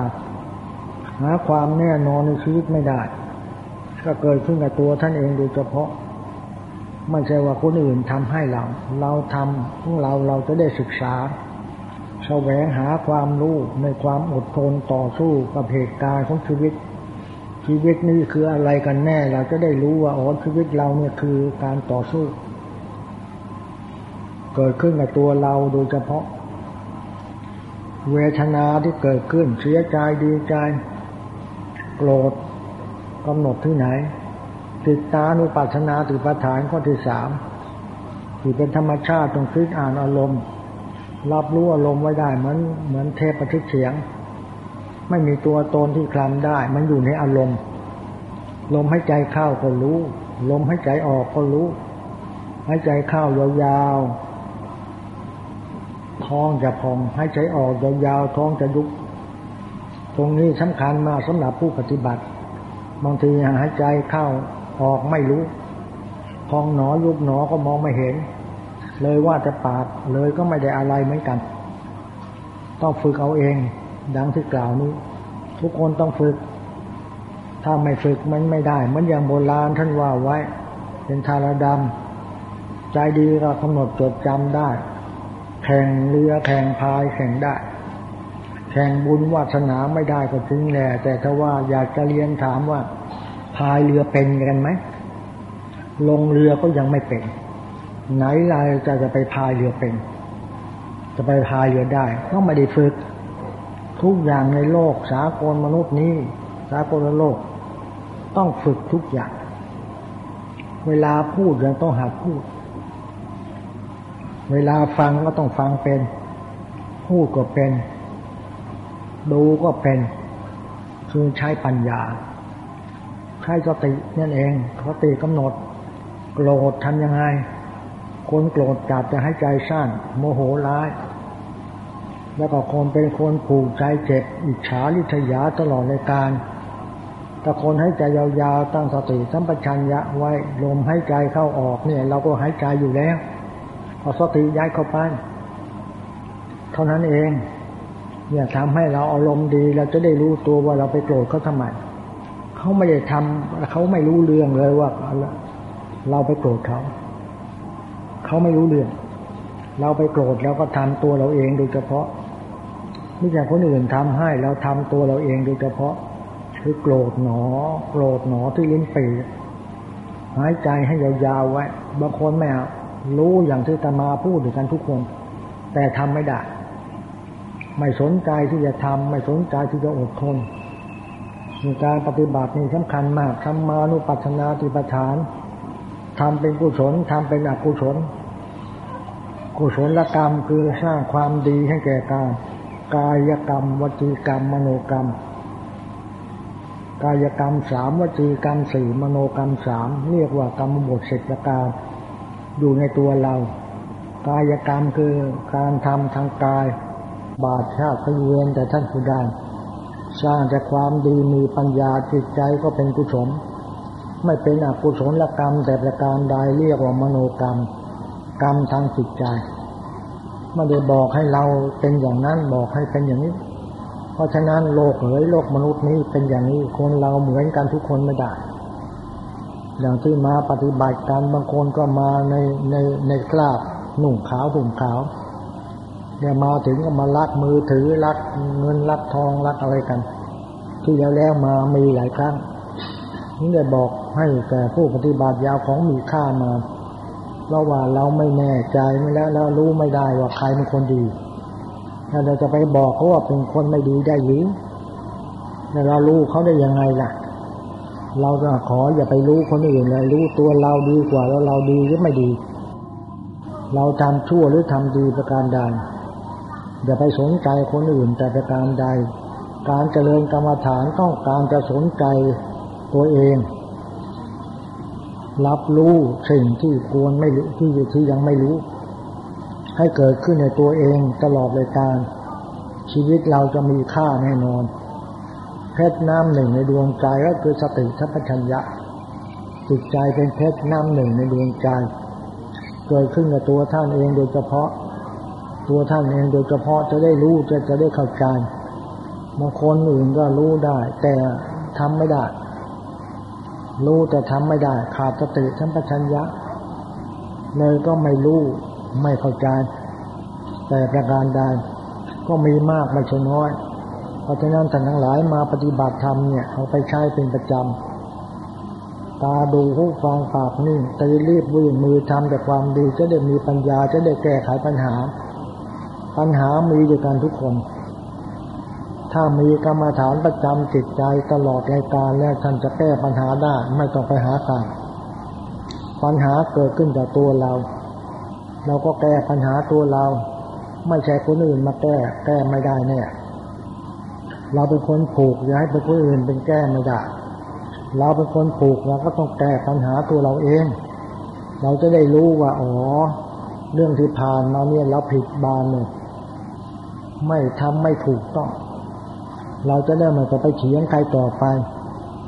หาความแน่นอนในชีวิตไม่ได้ ก็เกิดขึ้นกับตัวท่านเองโดยเฉพาะไม่ใช่ว่าคนอื่นทำให้เรา เราทำของเราเราจะได้ศึกษาแสวงหาความรู้ในความอดทนต่อสู้กับเหตุการณ์ของชีวิต ชีวิตนี้คืออะไรกันแน่ เราจะได้รู้ว่าอ๋อชีวิตเราเนี่ยคือการต่อสู้ เกิดขึ้นกับตัวเราโดยเฉพาะ เวทนาที่เกิดขึ้นเสียใจดีใจ โกรธกำหนดที่ไหน ติดตานุปัสนาติปฐานข้อที่สามที่เป็นธรรมชาติต้องคิดอ่านอารมณ์ รับรู้อารมณ์ไว้ได้เหมือนเหมือนเทพประทิเสียง ไม่มีตัวตนที่คลำได้ มันอยู่ในอารมณ์ ลมให้ใจเข้าก็รู้ ลมให้ใจออกก็รู้ให้ใจเข้ายาวๆ ท้องจะพองให้ใจออกยาวๆท้องจะยุบตรงนี้สำคัญมากสำหรับผู้ปฏิบัติ บางทีหายใจเข้าออกไม่รู้ พองหนอยุบหนอก็มองไม่เห็น เลยว่าจะปากเลยก็ไม่ได้อะไรเหมือนกัน ต้องฝึกเอาเอง ดังที่กล่าวนี้ ทุกคนต้องฝึก ถ้าไม่ฝึกมันไม่ได้มันอย่างโบราณท่านว่าไว้ เป็นทารดำใจดีก็กำหนดจดจำได้ ข่งเรือแข่งพายแข่งได้ แข่งบุญวาสนาไม่ได้ก็จริงแหละแต่ถ้าว่าอยากจะเรียนถามว่าพายเรือเป็นกันไหมลงเรือก็ยังไม่เป็น ไหนเราจะจะไปพายเรือเป็น จะไปพายเรือได้ต้องไม่ได้ฝึก ทุกอย่างในโลกสากลมนุษย์นี้ สากลโลก ต้องฝึกทุกอย่าง เวลาพูดยังต้องหัดพูด เวลาฟังก็ต้องฟังเป็น พูดก็เป็น ดูก็เป็น คือใช้ปัญญา ใช้สตินั่นเองสติกำหนด โกรธทำยังไง คนโกรธจับจะให้ใจสั้น โมโหร้าย แล้วก็คนเป็นคนผูกใจเจ็บ อิจฉาลิษยาตลอดเลยการแต่คนให้ใจยาวๆตั้งสติสัมปชัญญะไว้ลมให้ใจเข้าออกเนี่ย เราก็หายใจอยู่แล้ว เอาสติย้ายเข้าไป เท่านั้นเองเนี่ยทำให้เราอารมณ์ดี เราจะได้รู้ตัวว่าเราไปโกรธเขาทำไมเขาไม่ได้ทำเขาไม่รู้เรื่องเลยว่า เราไปโกรธเขาเขาไม่รู้เรื่อง เราไปโกรธแล้วก็ทำตัวเราเองโดยเฉพาะไม่ใช่คนอื่นทำให้เราทำตัวเราเองโดยเฉพาะคือโกรธหนอ โกรธหนอที่ลิ้นปีหายใจให้ยาวๆไว้บางคนไม่เอา รู้อย่างที่ตมาพูดด้วยกันทุกคน แต่ทำไม่ได้ ไม่สนใจที่จะทำไม่สนใจที่จะอดทนการปฏิบัตินี่สำคัญมากทำมานุปัฏนาติปฐานทำเป็นกุศลทำเป็นอกุศล กุศลกรรมคือสร้างความดีให้แก่กายกายกรรมวจีกรรม มโนกรรม กายกรรมสามวจีกรรมสี่มโนกรรมสามเรียกว่ากรรมบทสิบประการ อยู่ในตัวเรา กายกรรมคือการทำทางกาย บาดชาติเวียนแต่ท่านผู้ใดสร้างแต่ความดีมีปัญญาจิตใจก็เป็นกุศลไม่เป็นอกุศลกรรม แต่ประการใดเรียกว่ามโนกรรม กรรมทางจิตใจไม่ได้บอกให้เราเป็นอย่างนั้นบอกให้เป็นอย่างนี้ เพราะฉะนั้นโลกเอ๋ยโลกมนุษย์นี้เป็นอย่างนี้คนเราเหมือนกันทุกคนไม่ได้ อย่างที่มาปฏิบัติการบางคนก็มาในในในกลาบหนุ่งขาวห่มขาวเนี่ยมาถึงก็มาลักมือถือลักเงินลักทองลักอะไรกัน ที่แล้วแล้วมามีหลายครั้งนี่ได้บอกให้แก่ผู้ปฏิบัติยาวของมีค่ามาเพราะว่าเราไม่แน่ใจไม่แล้วแล้วรู้ไม่ได้ว่าใครเป็นคนดีถ้าเราจะไปบอกเขาว่าเป็นคนไม่ดีได้หรือแต่เรารู้เขาได้ยังไงล่ะ เราจะขออย่าไปรู้คนอื่นเลยรู้ตัวเราดีกว่าแล้วเราดีหรือไม่ดี เราทำชั่วหรือทำดีประการใดอย่าไปสนใจคนอื่นแต่ประการใด การเจริญกรรมฐานต้องการจะสนใจตัวเอง รับรู้สิ่งที่ควรไม่รู้ที่ที่ยังไม่รู้ ให้เกิดขึ้นในตัวเองตลอดเลยการ ชีวิตเราจะมีค่าแน่นอน เพชรน้ำหนึ่งในดวงใจก็คือสติทัพพัญญะจิตใจเป็นเพชรน้ำหนึ่งในดวงใจเกิดขึ้นกับตัวท่านเองโดยเฉพาะ ตัวท่านเองโดยเฉพาะจะได้รู้จะจะได้เข้าใจบางคนอื่นก็รู้ได้ แต่ทำไม่ได้ รู้แต่ทำไม่ได้ ขาดสติสัมปชัญญะเลยก็ไม่รู้ไม่เข้าใจแต่ประการใดก็มีมากไม่ใช่น้อย ราะฉะนั้นท่านทั้งหลายมาปฏิบัติธรรมเนี่ยเอาไปใช้เป็นประจำ ตาดูหูฟังปากนิ่งตีรีบวิ่งมือทำแต่ความดีจะได้มีปัญญาจะได้แก้ไขปัญหา ปัญหามีอยู่กันทุกคน ถ้ามีกรรมฐานประจำจิตใจตลอดรายการแล้วท่านจะแก้ปัญหาได้ไม่ต้องไปหาใครปัญหาเกิดขึ้นจากตัวเรา เราก็แก้ปัญหาตัวเรา ไม่ใช่คนอื่นมาแก้ แก้ไม่ได้เนี่ย เราเป็นคนผูกอย่าให้เป็นคนอื่นเป็นแก้ไม่ได้ เราเป็นคนผูกเราก็ต้องแก้ปัญหาตัวเราเอง เราจะได้รู้ว่าอ๋อเรื่องที่ผ่านมาเนี่ยเราผิดบานเนี่ยไม่ทำไม่ถูกต้อง เราจะได้ไม่ต้องไปเถียงใครต่อไป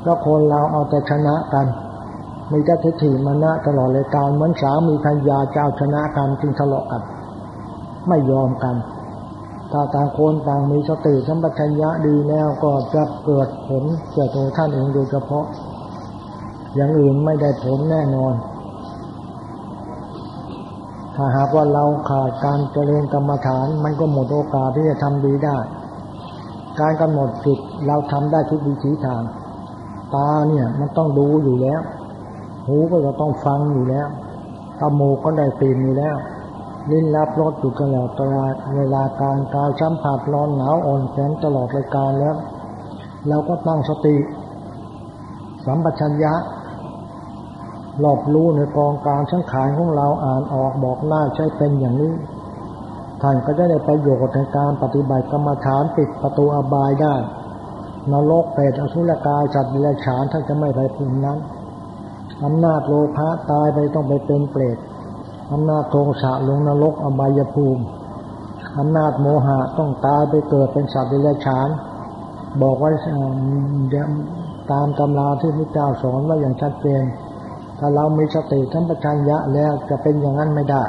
ก็คนเราเอาแต่ชนะกัน มีแต่ทิฏฐิมานะตลอดเลยการเหมือนสามีพัญญาจะเจ้าชนะกันจึงทะเลาะกัน ไม่ยอมกัน ถ้าต่างคนต่างมีสติสัมปชัญญะดีแล้วก็จะเกิดผลเกิดตัวท่านเองโดยเฉพาะ อย่างอื่นไม่ได้ผลแน่นอน ถ้าหากว่าเราขาดการเจริญกรรมฐาน มันก็หมดโอกาสที่จะทำดีได้ การกำหนดจิตเราทำได้ทุกวิถีทาง ตาเนี่ยมันต้องดูอยู่แล้ว หูก็จะต้องฟังอยู่แล้วตาโมก็ได้ตีนอยู่แล้ว ลิ้นรับรสอยู่กันแล้วตลอดเวลาการกายสัมผัสร้อนหนาวอ่อนแข็งตลอดรายการแล้ว เราก็ตั้งสติ สัมปชัญญะหลบรู้ในกองการสังขารของเราอ่านออกบอกหน้าใช้เป็นอย่างนี้ ท่านก็จะได้ประโยชน์ในการปฏิบัติกรรมฐานปิดประตูอบายได้นรกเปรตอสุรกายจัดวิญญาณท่านจะไม่ไปภูมินั้นอำนาจโลภะตายไปต้องไปเป็นเปรต อำนาจโทสะลงนรกอบายภูมิอำนาจโมหะต้องตายไปเกิดเป็นสัตว์วิญญาณบอกไว่าตามตำราที่พระเจ้าสอนว่าอย่างชัดเจน ถ้าเรามีสติทั้งปัญญะแล้วจะเป็นอย่างนั้นไม่ได้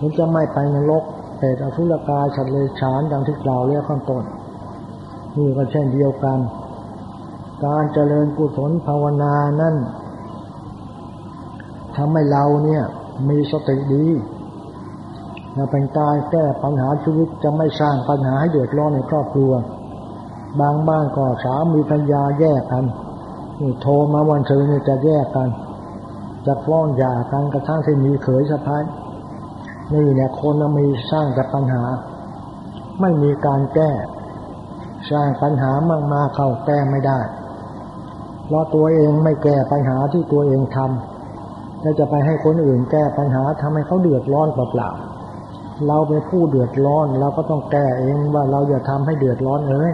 มันจะไม่ไปนรกเปรตอสุรกายสัตว์เลยฉานดังที่กล่าวเรียกข้างต้นนี่ก็เช่นเดียวกัน การเจริญกุศลภาวนานั่นทำให้เราเนี่ย มีสติดีเราเป็นการแก้ปัญหาชีวิตจะไม่สร้างปัญหาให้เดือดร้อนในครอบครัว บางบ้านก็สามีปัญญาแยกกันนี่โทรมาวันเสาร์นี่จะแยกกัน จะฟ้องหย่ากันกระทั่งที่มีเขยสะพ้ายนี่เนี่ยคนมีสร้างแต่ปัญหา ไม่มีการแก้ สร้างปัญหามากมาเข้าแก้ไม่ได้เพราะตัวเองไม่แก้ปัญหาที่ตัวเองทำ แล้วจะไปให้คนอื่นแก้ปัญหาทำให้เขาเดือดร้อนเปล่าเราเป็นผู้เดือดร้อนเราก็ต้องแก้เองว่าเราอย่าทำให้เดือดร้อนเอ้ย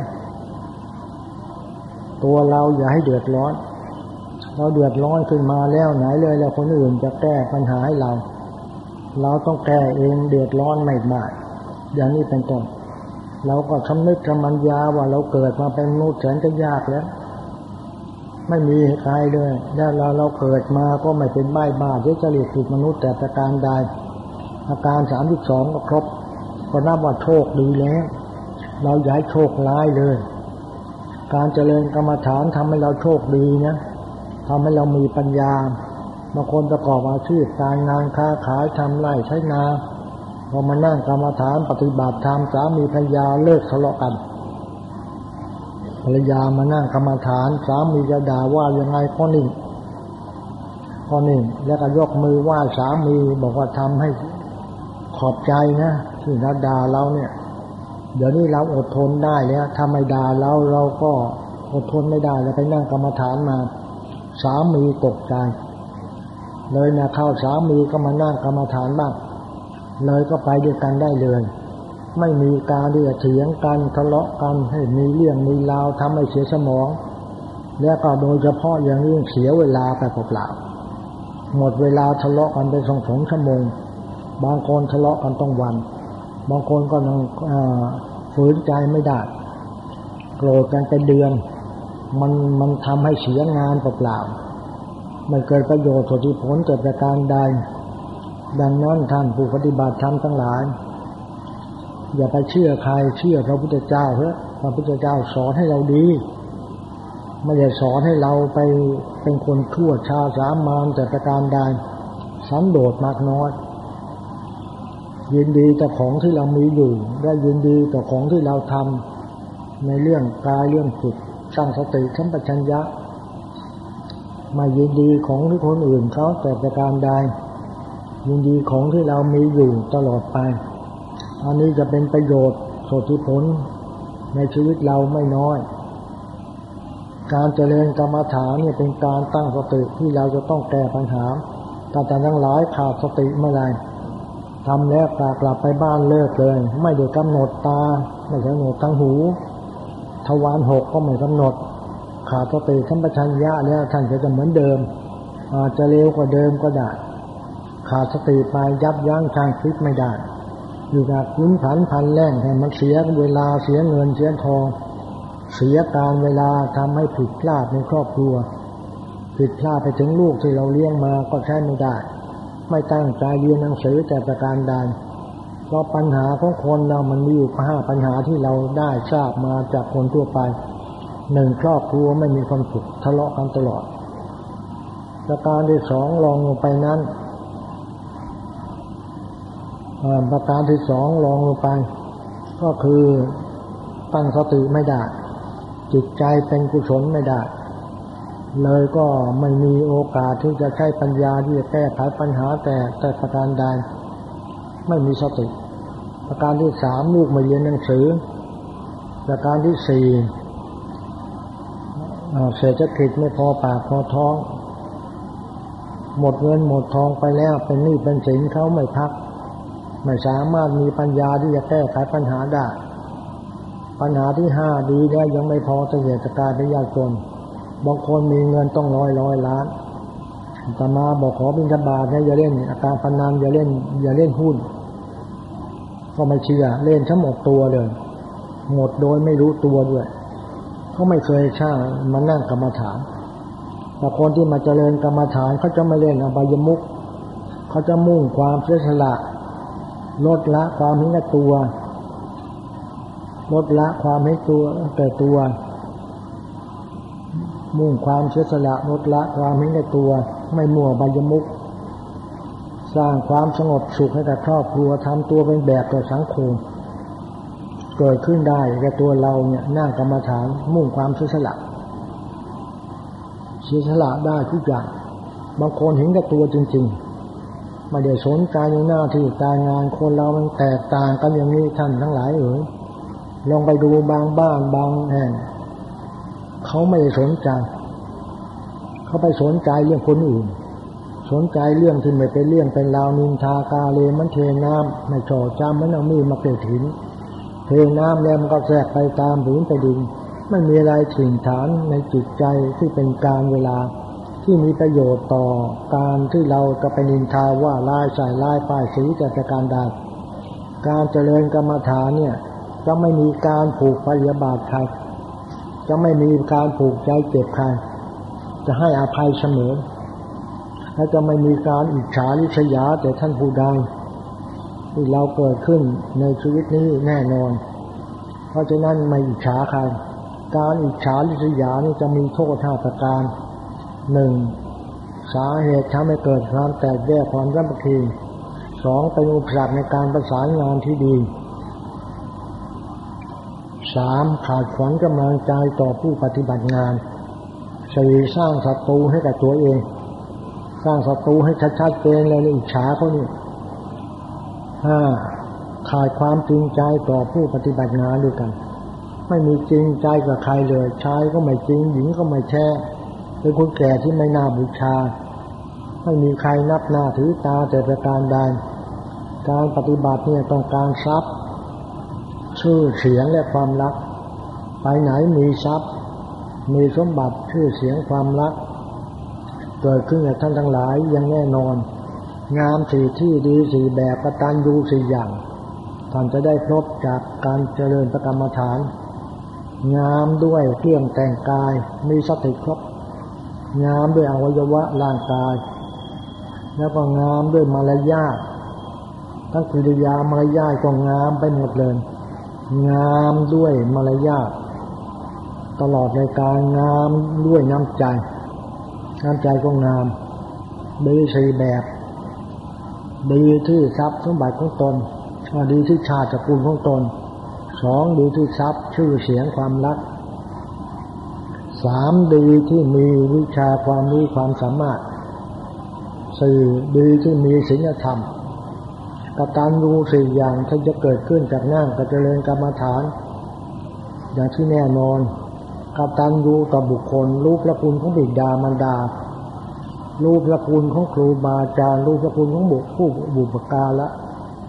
ตัวเราอย่าให้เดือดร้อน เราเดือดร้อนขึ้นมาแล้วไหนเลยแล้วคนอื่นจะแก้ปัญหาให้เรา เราต้องแก้เองเดือดร้อนไม่ได้อย่างนี้เป็นต้นเราก็คำนึกคำมันยาว่าเราเกิดมาเป็นมนุษย์แสนจะยากแล้ว ไม่มีใครเลยแล้วเราเราเกิดมาก็ไม่เป็นใบ้บ้าที่จะเรียกถูกมนุษย์แต่ประการใดอาการสามสิบสองก็ครบ ก็นับว่าโชคดีแล้ว เราย้ายโชคร้ายเลย การเจริญกรรมฐานทำให้เราโชคดีนะทำให้เรามีปัญญาบางคนประกอบอาชีพการงานค้าขายทำไร่ใช้นาพอมานั่งกรรมฐานปฏิบัติธรรมสามีภรรยาเลิกทะเลาะกัน ภรรยามานั่งกรรมฐานสามีจะด่าว่ายังไงข้อหนึ่งข้อหนึ่งแล้วก็ยกมือไหว้สามีบอกว่าทำให้ขอบใจนะที่นัดด่าเราเนี่ย เดี๋ยวนี้เราอดทนได้แล้วถ้าไม่ด่าเราเราก็อดทนไม่ได้แล้วไปนั่งกรรมฐานมา สามีตกใจ เลยนะเข้าสามีก็มานั่งกรรมฐานบ้างเลยก็ไปด้วยกันได้เลย ไม่มีการที่จะเถียงกันทะเลาะกันให้มีเรื่องมีราวทำให้เสียสมอง แล้วก็โดยเฉพาะอย่างนี้เสียเวลาไปเปล่าหมดเวลาทะเลาะกันไปสองสองชั่วโมง บางคนทะเลาะกันต้องวัน บางคนก็ยังฝืนใจไม่ได้โกรธกันเป็นเดือน มันมันทำให้เสียงานเปล่าไม่เกิดประโยชน์ผลเกิดจากการใดดังนั้นท่านผู้ปฏิบัติธรรมทั้งหลาย อย่าไปเชื่อใคร เชื่อพระพุทธเจ้าเถอะพระพุทธเจ้าสอนให้เราดีไม่ได้สอนให้เราไปเป็นคนทั่วชาสามานแต่ประการใดสันโดษมากน้อย ยินดีต่อของที่เรามีอยู่และยินดีต่อของที่เราทำในเรื่องกายเรื่องจิตสร้างสติสัมปชัญญะมายินดีของที่คนอื่นเขาแต่ประการใดยินดีของที่เรามีอยู่ตลอดไป อันนี้จะเป็นประโยชน์สดที่ผลในชีวิตเราไม่น้อย การเจริญกรรมฐานเนี่ยเป็นการตั้งสติที่เราจะต้องแก้ปัญหาถ้าแต่ทั้งหลายขาดสติเมื่อไรทำแล้วกลับไปบ้านเลิกเลย ไม่ได้กำหนดตา ไม่กำหนดทั้งหู ทวารหกก็ไม่กำหนด ขาดสติทั้งปัญญาแล้วท่านก็จะเหมือนเดิม อาจจะเร็วกว่าเดิมก็ได้ ขาดสติไปยับยั้งทางคิดไม่ได้ อยู่กับคุ้นผันพันแล่งให้มันเสียเวลาเสียเงินเสียทอง เสียการเวลาทำให้ผิดพลาดในครอบครัว ผิดพลาดไปถึงลูกที่เราเลี้ยงมาก็ใช้ไม่ได้ ไม่ตั้งใจเรียนหนังสือแต่ประการใดเพราะปัญหาของคนเรามันมีอยู่ห้าปัญหาที่เราได้ทราบมาจากคนทั่วไปหนึ่งครอบครัวไม่มีความสุขทะเลาะกันตลอดประการที่สองลองลงไปนั้น ประการที่สองลองลงไป ก็คือตั้งสติไม่ได้ จิตใจเป็นกุศลไม่ได้ เลยก็ไม่มีโอกาสที่จะใช้ปัญญาที่จะแก้ไขปัญหาแต่แต่ประการใด ไม่มีสติ ประการที่สามลูกมาเรียนหนังสือ ประการที่สี่เศรษฐกิจไม่พอปากพอท้อง หมดเงินหมดทองไปแล้วเป็นหนี้เป็นสินเขาไม่พัก ไม่สามารถมีปัญญาที่จะแก้ไขปัญหาได้ ปัญหาที่ห้าดีแล้วยังไม่พอจะเหตุการณ์ไปยากจน บางคนมีเงินต้องร้อยร้อยล้านต่มาบอกขอบินทบาทนี่ยอย่าเล่นอาการพนันอย่าเล่น อย่าเล่นหุ้น ก็ไม่เชื่อ เล่นทั้งหมดตัวเลย หมดโดยไม่รู้ตัวด้วยเขาไม่เคยช่างมานั่งกรรมฐานแต่คนที่มาเจริญกรรมฐานเขาจะไม่เล่นอบายมุกเขาจะมุ่งความเสียสละ ลดละความเห็นแก่ตัว ลดละความให้ตัวแต่ตัว มุ่งความเสียสละลดละความเห็นแก่ตัว ไม่มั่วบายมุกสร้างความสงบสุขให้กับครอบครัวทำตัวเป็นแบบต่อสังคม เกิดขึ้นได้แก่ตัวเราเนี่ยนั่งกรรมฐานมุ่งความเสียสละเสียสละได้ทุกอย่าง บางคนเห็นแก่ตัวจริง ๆ ไม่ได้สนใจในหน้าที่การงานคนเรามันแตกต่างกันอย่างนี้ท่านทั้งหลายเอ๋ยลองไปดูบางบ้านบางแห่งเขาไม่ได้สนใจ เขาไปสนใจเรื่องคนอื่น สนใจเรื่องที่ไม่เป็นเรื่องเป็นราวนินทากาเลมันเทน้ำไม่จ่อจำมันเอามีมาเกิดหินเทน้ำแล้วมันก็แทรกไปตามผืนไปดินไม่มีอะไรถิ่นฐานในจิตใจที่เป็นการเวลา ที่มีประโยชน์ต่อการที่เราจะไปนินทาว่าลายใส่ลายป้ายสีจะจะการใดการเจริญกรรมฐานเนี่ย จะไม่มีการผูกพยาบาทใครจะไม่มีการผูกใจเจ็บใครจะให้อภัยเสมอ และจะไม่มีการอิจฉาริษยาแต่ท่านผู้ใดที่เราเกิดขึ้นในชีวิตนี้แน่นอน เพราะฉะนั้นไม่อิจฉาใคร การอิจฉาริษยานี่จะมีโทษห้าประการ หนึ่งสาเหตุทำให้เกิดความแตกแยกความรักคีสองเป็นอุปสรรคในการประสานงานที่ดีสามขาดขวัญกำลังใจต่อผู้ปฏิบัติงานสี่สร้างศัตรูให้กับตัวเอง สร้างศัตรูให้ชัดๆเจนเลยในอิจฉาเขานี่ห้าขาดความจริงใจต่อผู้ปฏิบัติงานด้วยกัน ไม่มีจริงใจกับใครเลยชายก็ไม่จริงหญิงก็ไม่แช่ เป็นคนแก่ที่ไม่น่าบูชา ไม่มีใครนับหน้าถือตาแต่ประการใด การปฏิบัติเนี่ยต้องการทรัพย์ ชื่อเสียงและความรัก ไปไหนมีทรัพย์ มีสมบัติชื่อเสียงความรัก เกิดขึ้นกับท่านทั้งหลายยังแน่นอน งามสี่ที่ดีสี่แบบประตันยูสี่อย่างท่านจะได้พบจากการเจริญประกรรมฐาน งามด้วยเครื่องแต่งกายมีสติครบ งามด้วยอวัยวะร่างกาย แล้วก็งามด้วยมารยาททั้งกิริยามารยาทก็งามไปหมดเลย งามด้วยมารยาทตลอดในการงามด้วยน้ำใจ น้ำใจก็งามดีสี่แบบ ดีที่ทรัพย์สมบัติของตนดีที่ชาติสกุลของตนสองดีที่ทรัพย์ชื่อเสียงความรัก สามดีที่มีวิชาความรู้ความสามารถ สี่ดีที่มีศีลธรรมกตัญญูสี่อย่างที่จะเกิดขึ้นจากนั่งกับเจริญกรรมฐาน อย่างที่แน่นอนกตัญญูต่อบุคคล รูปพระคุณของบิดามารดา รูปพระคุณของครูบาอาจารย์รูปพระคุณของบุคผู้บุปการะ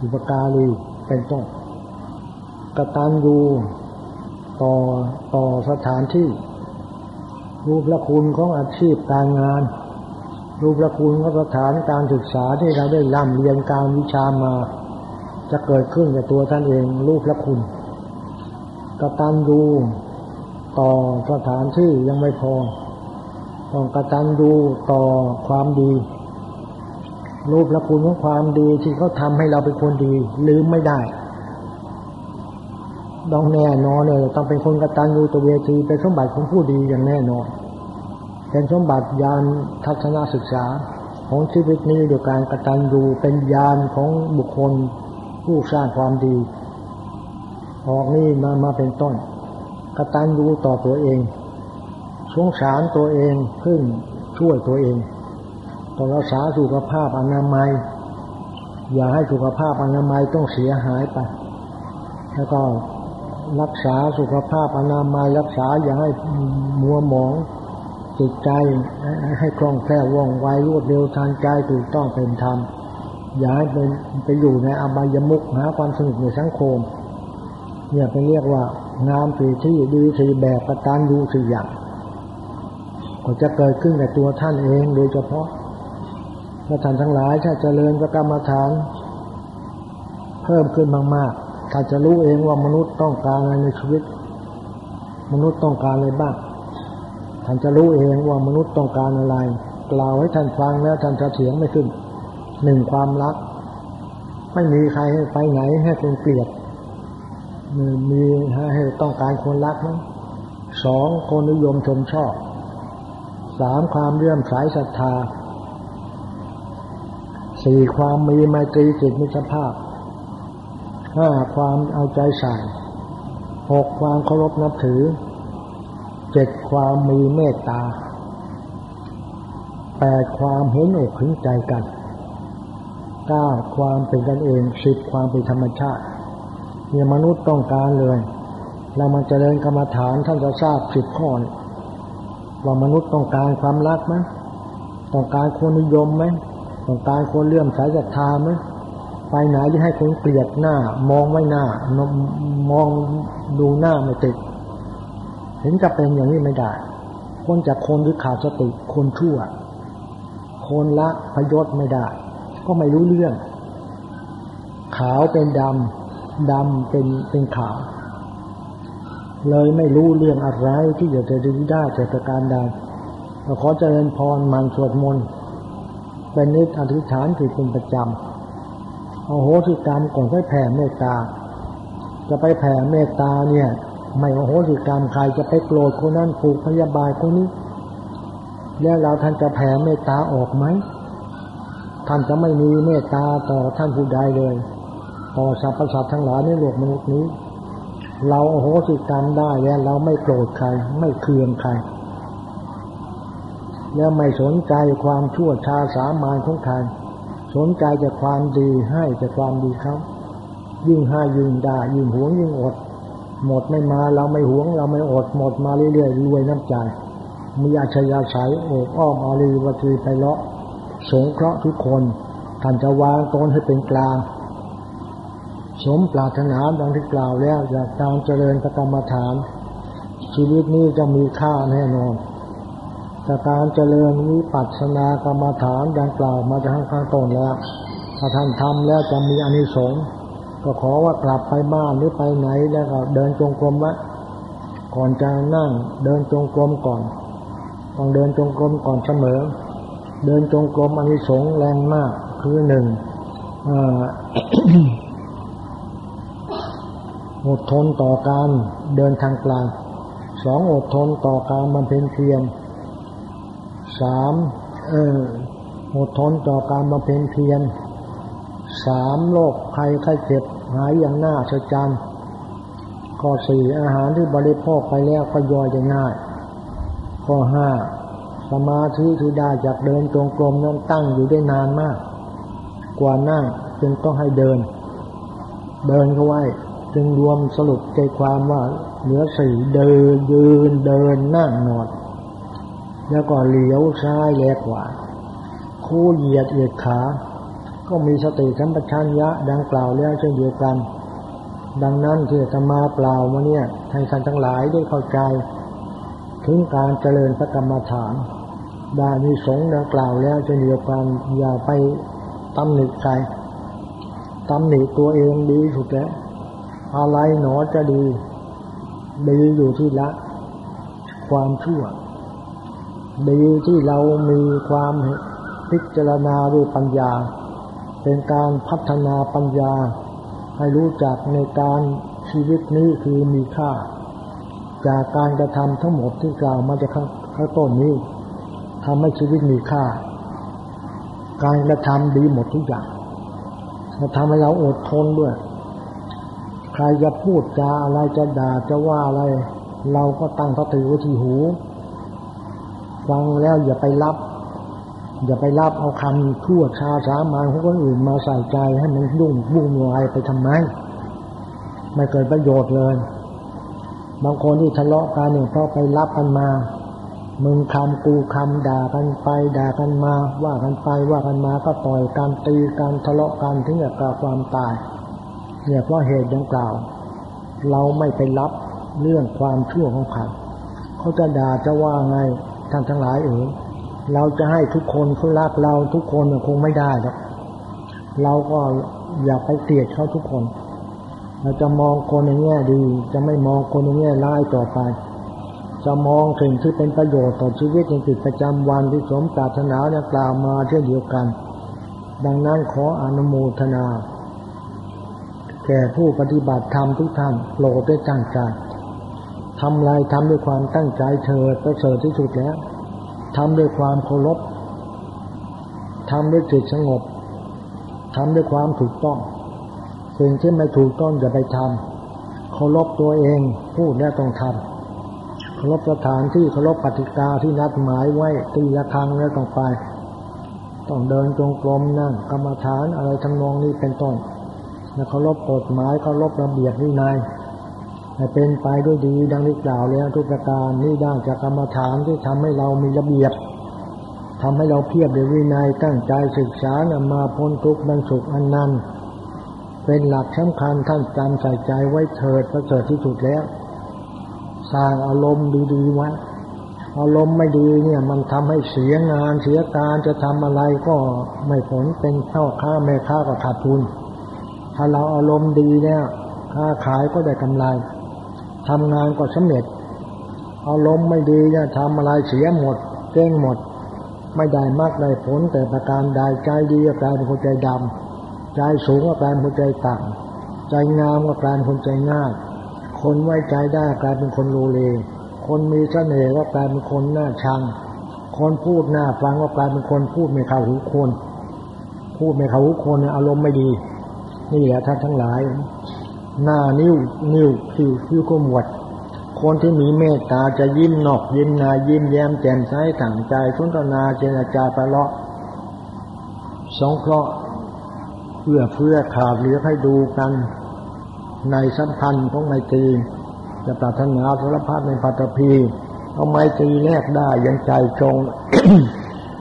บุปการีเป็นต้นกตัญญูต่อต่อสถานที่ รูปพระคุณของอาชีพการงาน รูปละคุณก็สถานการศึกษาที่เราได้ร่ำเรียนการวิชามา จะเกิดขึ้นกับตัวท่านเองรูปละคุณกตัญญูต่อสถานที่ยังไม่พอต้องกตัญญูต่อความดี รูปละคุณของความดีที่เขาทำให้เราเป็นคนดีลืมไม่ได้ ต้องแน่นอนเลยต้องเป็นคนกตัญญูตัวเวทีเป็นสมบัติของผู้ดีอย่างแน่นอน เป็นสมบัติยานทัศนศึกษาของชีวิตนี้โดยการกระตันยูเป็นยานของบุคคลผู้สร้างความดี ออกนี่มามาเป็นต้นกระตันยูต่อตัวเอง สงสารตัวเองพึ่งช่วยตัวเองต้องรักษาสุขภาพอนามัย อย่าให้สุขภาพอนามัยต้องเสียหายไป แล้วก็ รักษาสุขภาพอนามัยรักษาอย่าให้มัวหมองจิตใจให้คล่องแคล่วว่องไวรวดเร็วทางใจถูกต้องเป็นธรรมอย่าให้เป็นไปอยู่ในอบายมุกหาความสนุกในสังคม เนี่ยเป็นเรียกว่างามสีที่ดีสีแบบประตานยูสี่อย่างก็จะเกิดขึ้นกับตัวท่านเองโดยเฉพาะถ้าท่านทั้งหลายถ้าเจริญประกรรมฐาน เพิ่มขึ้นมากๆ ถ้าจะรู้เองว่ามนุษย์ต้องการอะไรในชีวิต มนุษย์ต้องการอะไรบ้างท่านจะรู้เองว่ามนุษย์ต้องการอะไร กล่าวให้ท่านฟังแล้วท่านจะเถียงไม่ขึ้นหนึ่งความรัก ไม่มีใครไปไหนให้คนเกลียดมีให้ต้องการคนรักนะสองคนนิยมชมชอบสามความเลื่อมสายศรัทธาสี่ความมีไมตรีจิตมิตรภาพ ห้าความเอาใจใส่หกความเคารพนับถือเจ็ดความมีเมตตาแปดความเห็นอกเห็นใจกันเก้าความเป็นกันเองสิบความเป็นธรรมชาติเนี่ยมนุษย์ต้องการเลย เรามาเจริญกรรมฐานท่านจะทราบสิบข้อว่ามนุษย์ต้องการความรักไหมต้องการคนนิยมไหมต้องการคนเลื่อมสายศรัทธาไหม ไปไหนที่ให้คนเกลียดหน้า มองไว้หน้ามองดูหน้าไม่ติด เห็นจะเป็นอย่างนี้ไม่ได้คนจากคนหรือขาดสติคนชั่ว คนละพยศไม่ได้ ก็ไม่รู้เรื่อง ขาวเป็นดำดำเป็นเป็นขาว เลยไม่รู้เรื่องอะไรที่จะจะดีได้จากประการใดเราขอเจริญพรมันสวดมนต์เป็นนิสอธิษฐานจิตเป็นประจำ เอาโหสิกรรมก่อนค่อยแผ่เมตตา จะไปแผ่เมตตาเนี่ย ไม่โอโหสิกรรมใครจะไปโกรธคนนั้นผูกพยาบาทคนนี้ แล้วเราท่านจะแผ่เมตตาออกไหมท่านจะไม่มีเมตตาต่อท่านผู้ใดเลย ต่อสรรพสัตว์ทั้งหลายในโลกมนุษย์นี้ เราโอโหสิกรรมได้แล้วเราไม่โกรธใคร ไม่เคืองใครแล้วไม่สนใจความชั่วชาสามานของใคร สนใจแต่ความดีให้แต่ความดีเขายิ่งให้ยิ่งด่ายิ่งหวงยิ่งอด หมดไม่มาเราไม่หวง เราไม่อดหมดมาเรื่อยๆรวยน้ำใจมีอาชญาศัยโอบอ้อมอารีวจีไปเลาะสงเคราะห์ทุกคนท่านจะวางตนให้เป็นกลาง สมปรารถนาดังที่กล่าวแล้วจากการเจริญกรรมฐาน ชีวิตนี้จะมีค่าแน่นอน จากการเจริญวิปัสสนากรรมฐานดังกล่าวมาจากข้างต้นแล้ว ถ้าท่านทำแล้วจะมีอานิสงส์ก็ขอว่ากลับไปบ้านหรือไปไหนแล้วก็เดินจงกรมวะก่อนจะนั่งเดินจงกรมก่อน ต้องเดินจงกรมก่อนเสมอ เดินจงกรมอานิสงส์แรงมากคือหนึ่งอดทนต่อการเดินทางกลางสองอดทนต่อการบำเพ็ญเพียร สามเอออดทนต่อการบำเพ็ญเพียรสามโรคภัยไข้เจ็บหายอย่างน่าสะใจข้อสี่อาหารที่บริโภคไปแล้วก็ย่อยได้ง่าย ข้อห้าสมาธิที่ได้จากเดินจงกรมนั้นตั้งอยู่ได้นานมาก กว่านั่งจึงต้องให้เดิน เดินเข้าไว้ จึงรวมสรุปใจความว่าเหลือสี่เดินยืนเดินนั่งนอน แล้วก็เหลียวซ้ายแลขวาคู่เหยียดเอียดขา ก็มีสติสัมปชัญญะดังกล่าวแล้วเช่นเดียวกัน ดังนั้นที่จะมาเปล่ามาเนี่ยให้ท่านทั้งหลายได้เข้าใจ ถึงการเจริญพระกรรมฐานได้มีสงดังกล่าวแล้วเช่นเดียวกันอย่าไปตำหนิใครตำหนิตัวเองดีสุดแล้วอะไรหนอจะดี ดีอยู่ที่ละ ความชั่ว ดีที่เรามีความพิจารณาด้วยปัญญา เป็นการพัฒนาปัญญา ให้รู้จักในการชีวิตนี้คือมีค่า จากการกระทำทั้งหมดที่กล่าวมาจากข้างต้นนี้ทำให้ชีวิตมีค่า การกระทำดีหมดทุกอย่างจะทำให้เราอดทนด้วย ใครจะพูดจาอะไรจะด่าจะว่าอะไร เราก็ตั้งสติไว้ที่หู ฟังแล้วอย่าไปรับ อย่าไปรับเอาคำทั่วชาสามาของคนอื่นมาใส่ใจให้มันยุ่งวุ่นวายไปทำไมไม่เกิดประโยชน์เลย บางคนที่ทะเลาะกันเนี่ยเพราะไปรับกันมา มึงคำกูคำด่ากันไปด่ากันมา ว่ากันไปว่ากันมาก็ต่อยกันตีกันทะเลาะกันถึงกับความตาย เนี่ยเพราะเหตุดังกล่าว เราไม่ไปรับเรื่องความชั่วของเขาเขาจะด่าจะว่าไง ท่านทั้งหลายเอ๋ยเราจะให้ทุกคนเขารักเราทุกคนคงไม่ได้หรอกเราก็อย่าไปเกลียดเขาทุกคน เราจะมองคนในแง่ดี จะไม่มองคนในแง่ร้ายต่อไป จะมองสิ่งที่เป็นประโยชน์ต่อชีวิตในจิตประจำวันที่สมปรารถนาเนี่ยกล่าวมาเช่นเดียวกัน ดังนั้นขออนุโมทนา แก่ผู้ปฏิบัติธรรมทุกท่านโปรดได้ตั้งใจ ทำอะไรทำด้วยความตั้งใจเถิดประเสริฐที่สุดแล้วทำด้วยความเคารพทำด้วยจิตสงบทำด้วยความถูกต้อง สิ่งที่ไม่ถูกต้องอย่าไปทำเคารพตัวเองพูดแล้วต้องทำเคารพสถานที่เคารพปฏิกาที่นัดหมายไว้ตีละครังแล้วต้องไป ต้องเดินจงกรมนั่งกรรมฐานอะไรทำนองนี้เป็นต้นและเคารพกฎหมายเคารพระเบียบวินัย ให้เป็นไปด้วยดีดังที่กล่าวแล้วทุกประการนี่ได้จากกรรมฐานที่ทำให้เรามีระเบียบทำให้เราเพียบด้วยวินัยตั้งใจศึกษานำมาพ้นทุกข์บรรสุขอันนั้นเป็นหลักสำคัญท่านจำใส่ใจไว้เถิดประเสริฐที่สุดแล้ว สร้างอารมณ์ดีๆไว้อารมณ์ไม่ดีเนี่ย มันทำให้เสียงานเสียการจะทำอะไรก็ไม่ผลเป็นเท่าค้าแม่ค้าก็ขาดทุน ถ้าเราอารมณ์ดีเนี่ยค้าขายก็ได้กำไร ทำงานก็สำเร็จ อารมณ์ไม่ดีเนี่ยทำอะไรเสียหมดเก้งหมด ไม่ได้มากได้ผลแต่ประการใดใจดีก็กลายเป็นคนใจดำใจสูงก็กลายเป็นคนใจต่ำใจงามก็กลายเป็นคนใจง่าย คนไว้ใจได้กลายเป็นคนโลเล คนมีเสน่ห์ก็กลายเป็นคนหน้าชัง คนพูดหน้าฟังก็กลายเป็นคนพูดไม่เข้าหูคน พูดไม่เข้าหูคนอารมณ์ไม่ดี นี่แหละท่านทั้งหลาย หน้านิ้วนิ้วคิ้วคิ้วก็หมดคนที่มีเมตตาจะยิ้มนอกยิ้มนายิ้มแย้มแจ่มใสต่างใจสนทนาเจรจาไปเลาะสองเคราะห์เพื่อเพื่อขาดเหลือให้ดูกัน ในสัมพันธ์ของไมตรีจะปรารถนาสารพัดในปัตภีเอาไม้ตีแลกได้ยังใจจง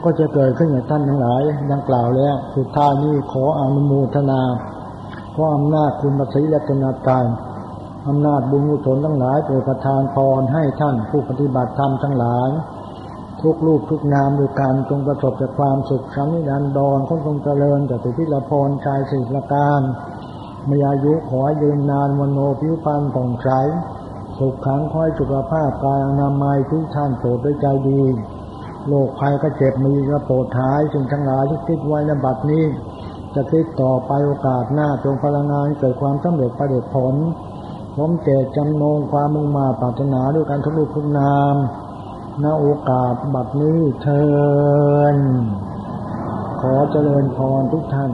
ก็จะเกิดขึ้นอย่างท่านทั้งหลาย ดังกล่าวแล้ว สุดท้ายนี้ขออนุโมทนา พราะอำนาจคุณพระศรีรัตนตรัยอำนาจบุญกุศลทั้งหลายโปรดประทานพรให้ท่านผู้ปฏิบัติธรรมทั้งหลาย ทุกรูปทุกนามโดยการจงประสบจากความสุขสันนิรันดรคงคงเจริญแต่ตุพิลพรชายสิบลการมีอายุขอยืนนานวันโนผิวพรรณผ่องใสสุขขังคอยสุขภาพกายอนามัยทุกท่านโปรดด้วยใจดีโรคภัยก็เจ็บมีก็โปรดหายสิ่งทั้งหลายที่คิดไว้ในบัดนี้ จะคิดต่อไปโอกาสหน้าจงพลังงานเกิดความสำเร็จประเดชผลผมเจตจำนงความมุ่งมาปรารถนาด้วยการทุกลูกทุกนามณโอกาสบัดนี้เทินขอเจริญพรทุกท่าน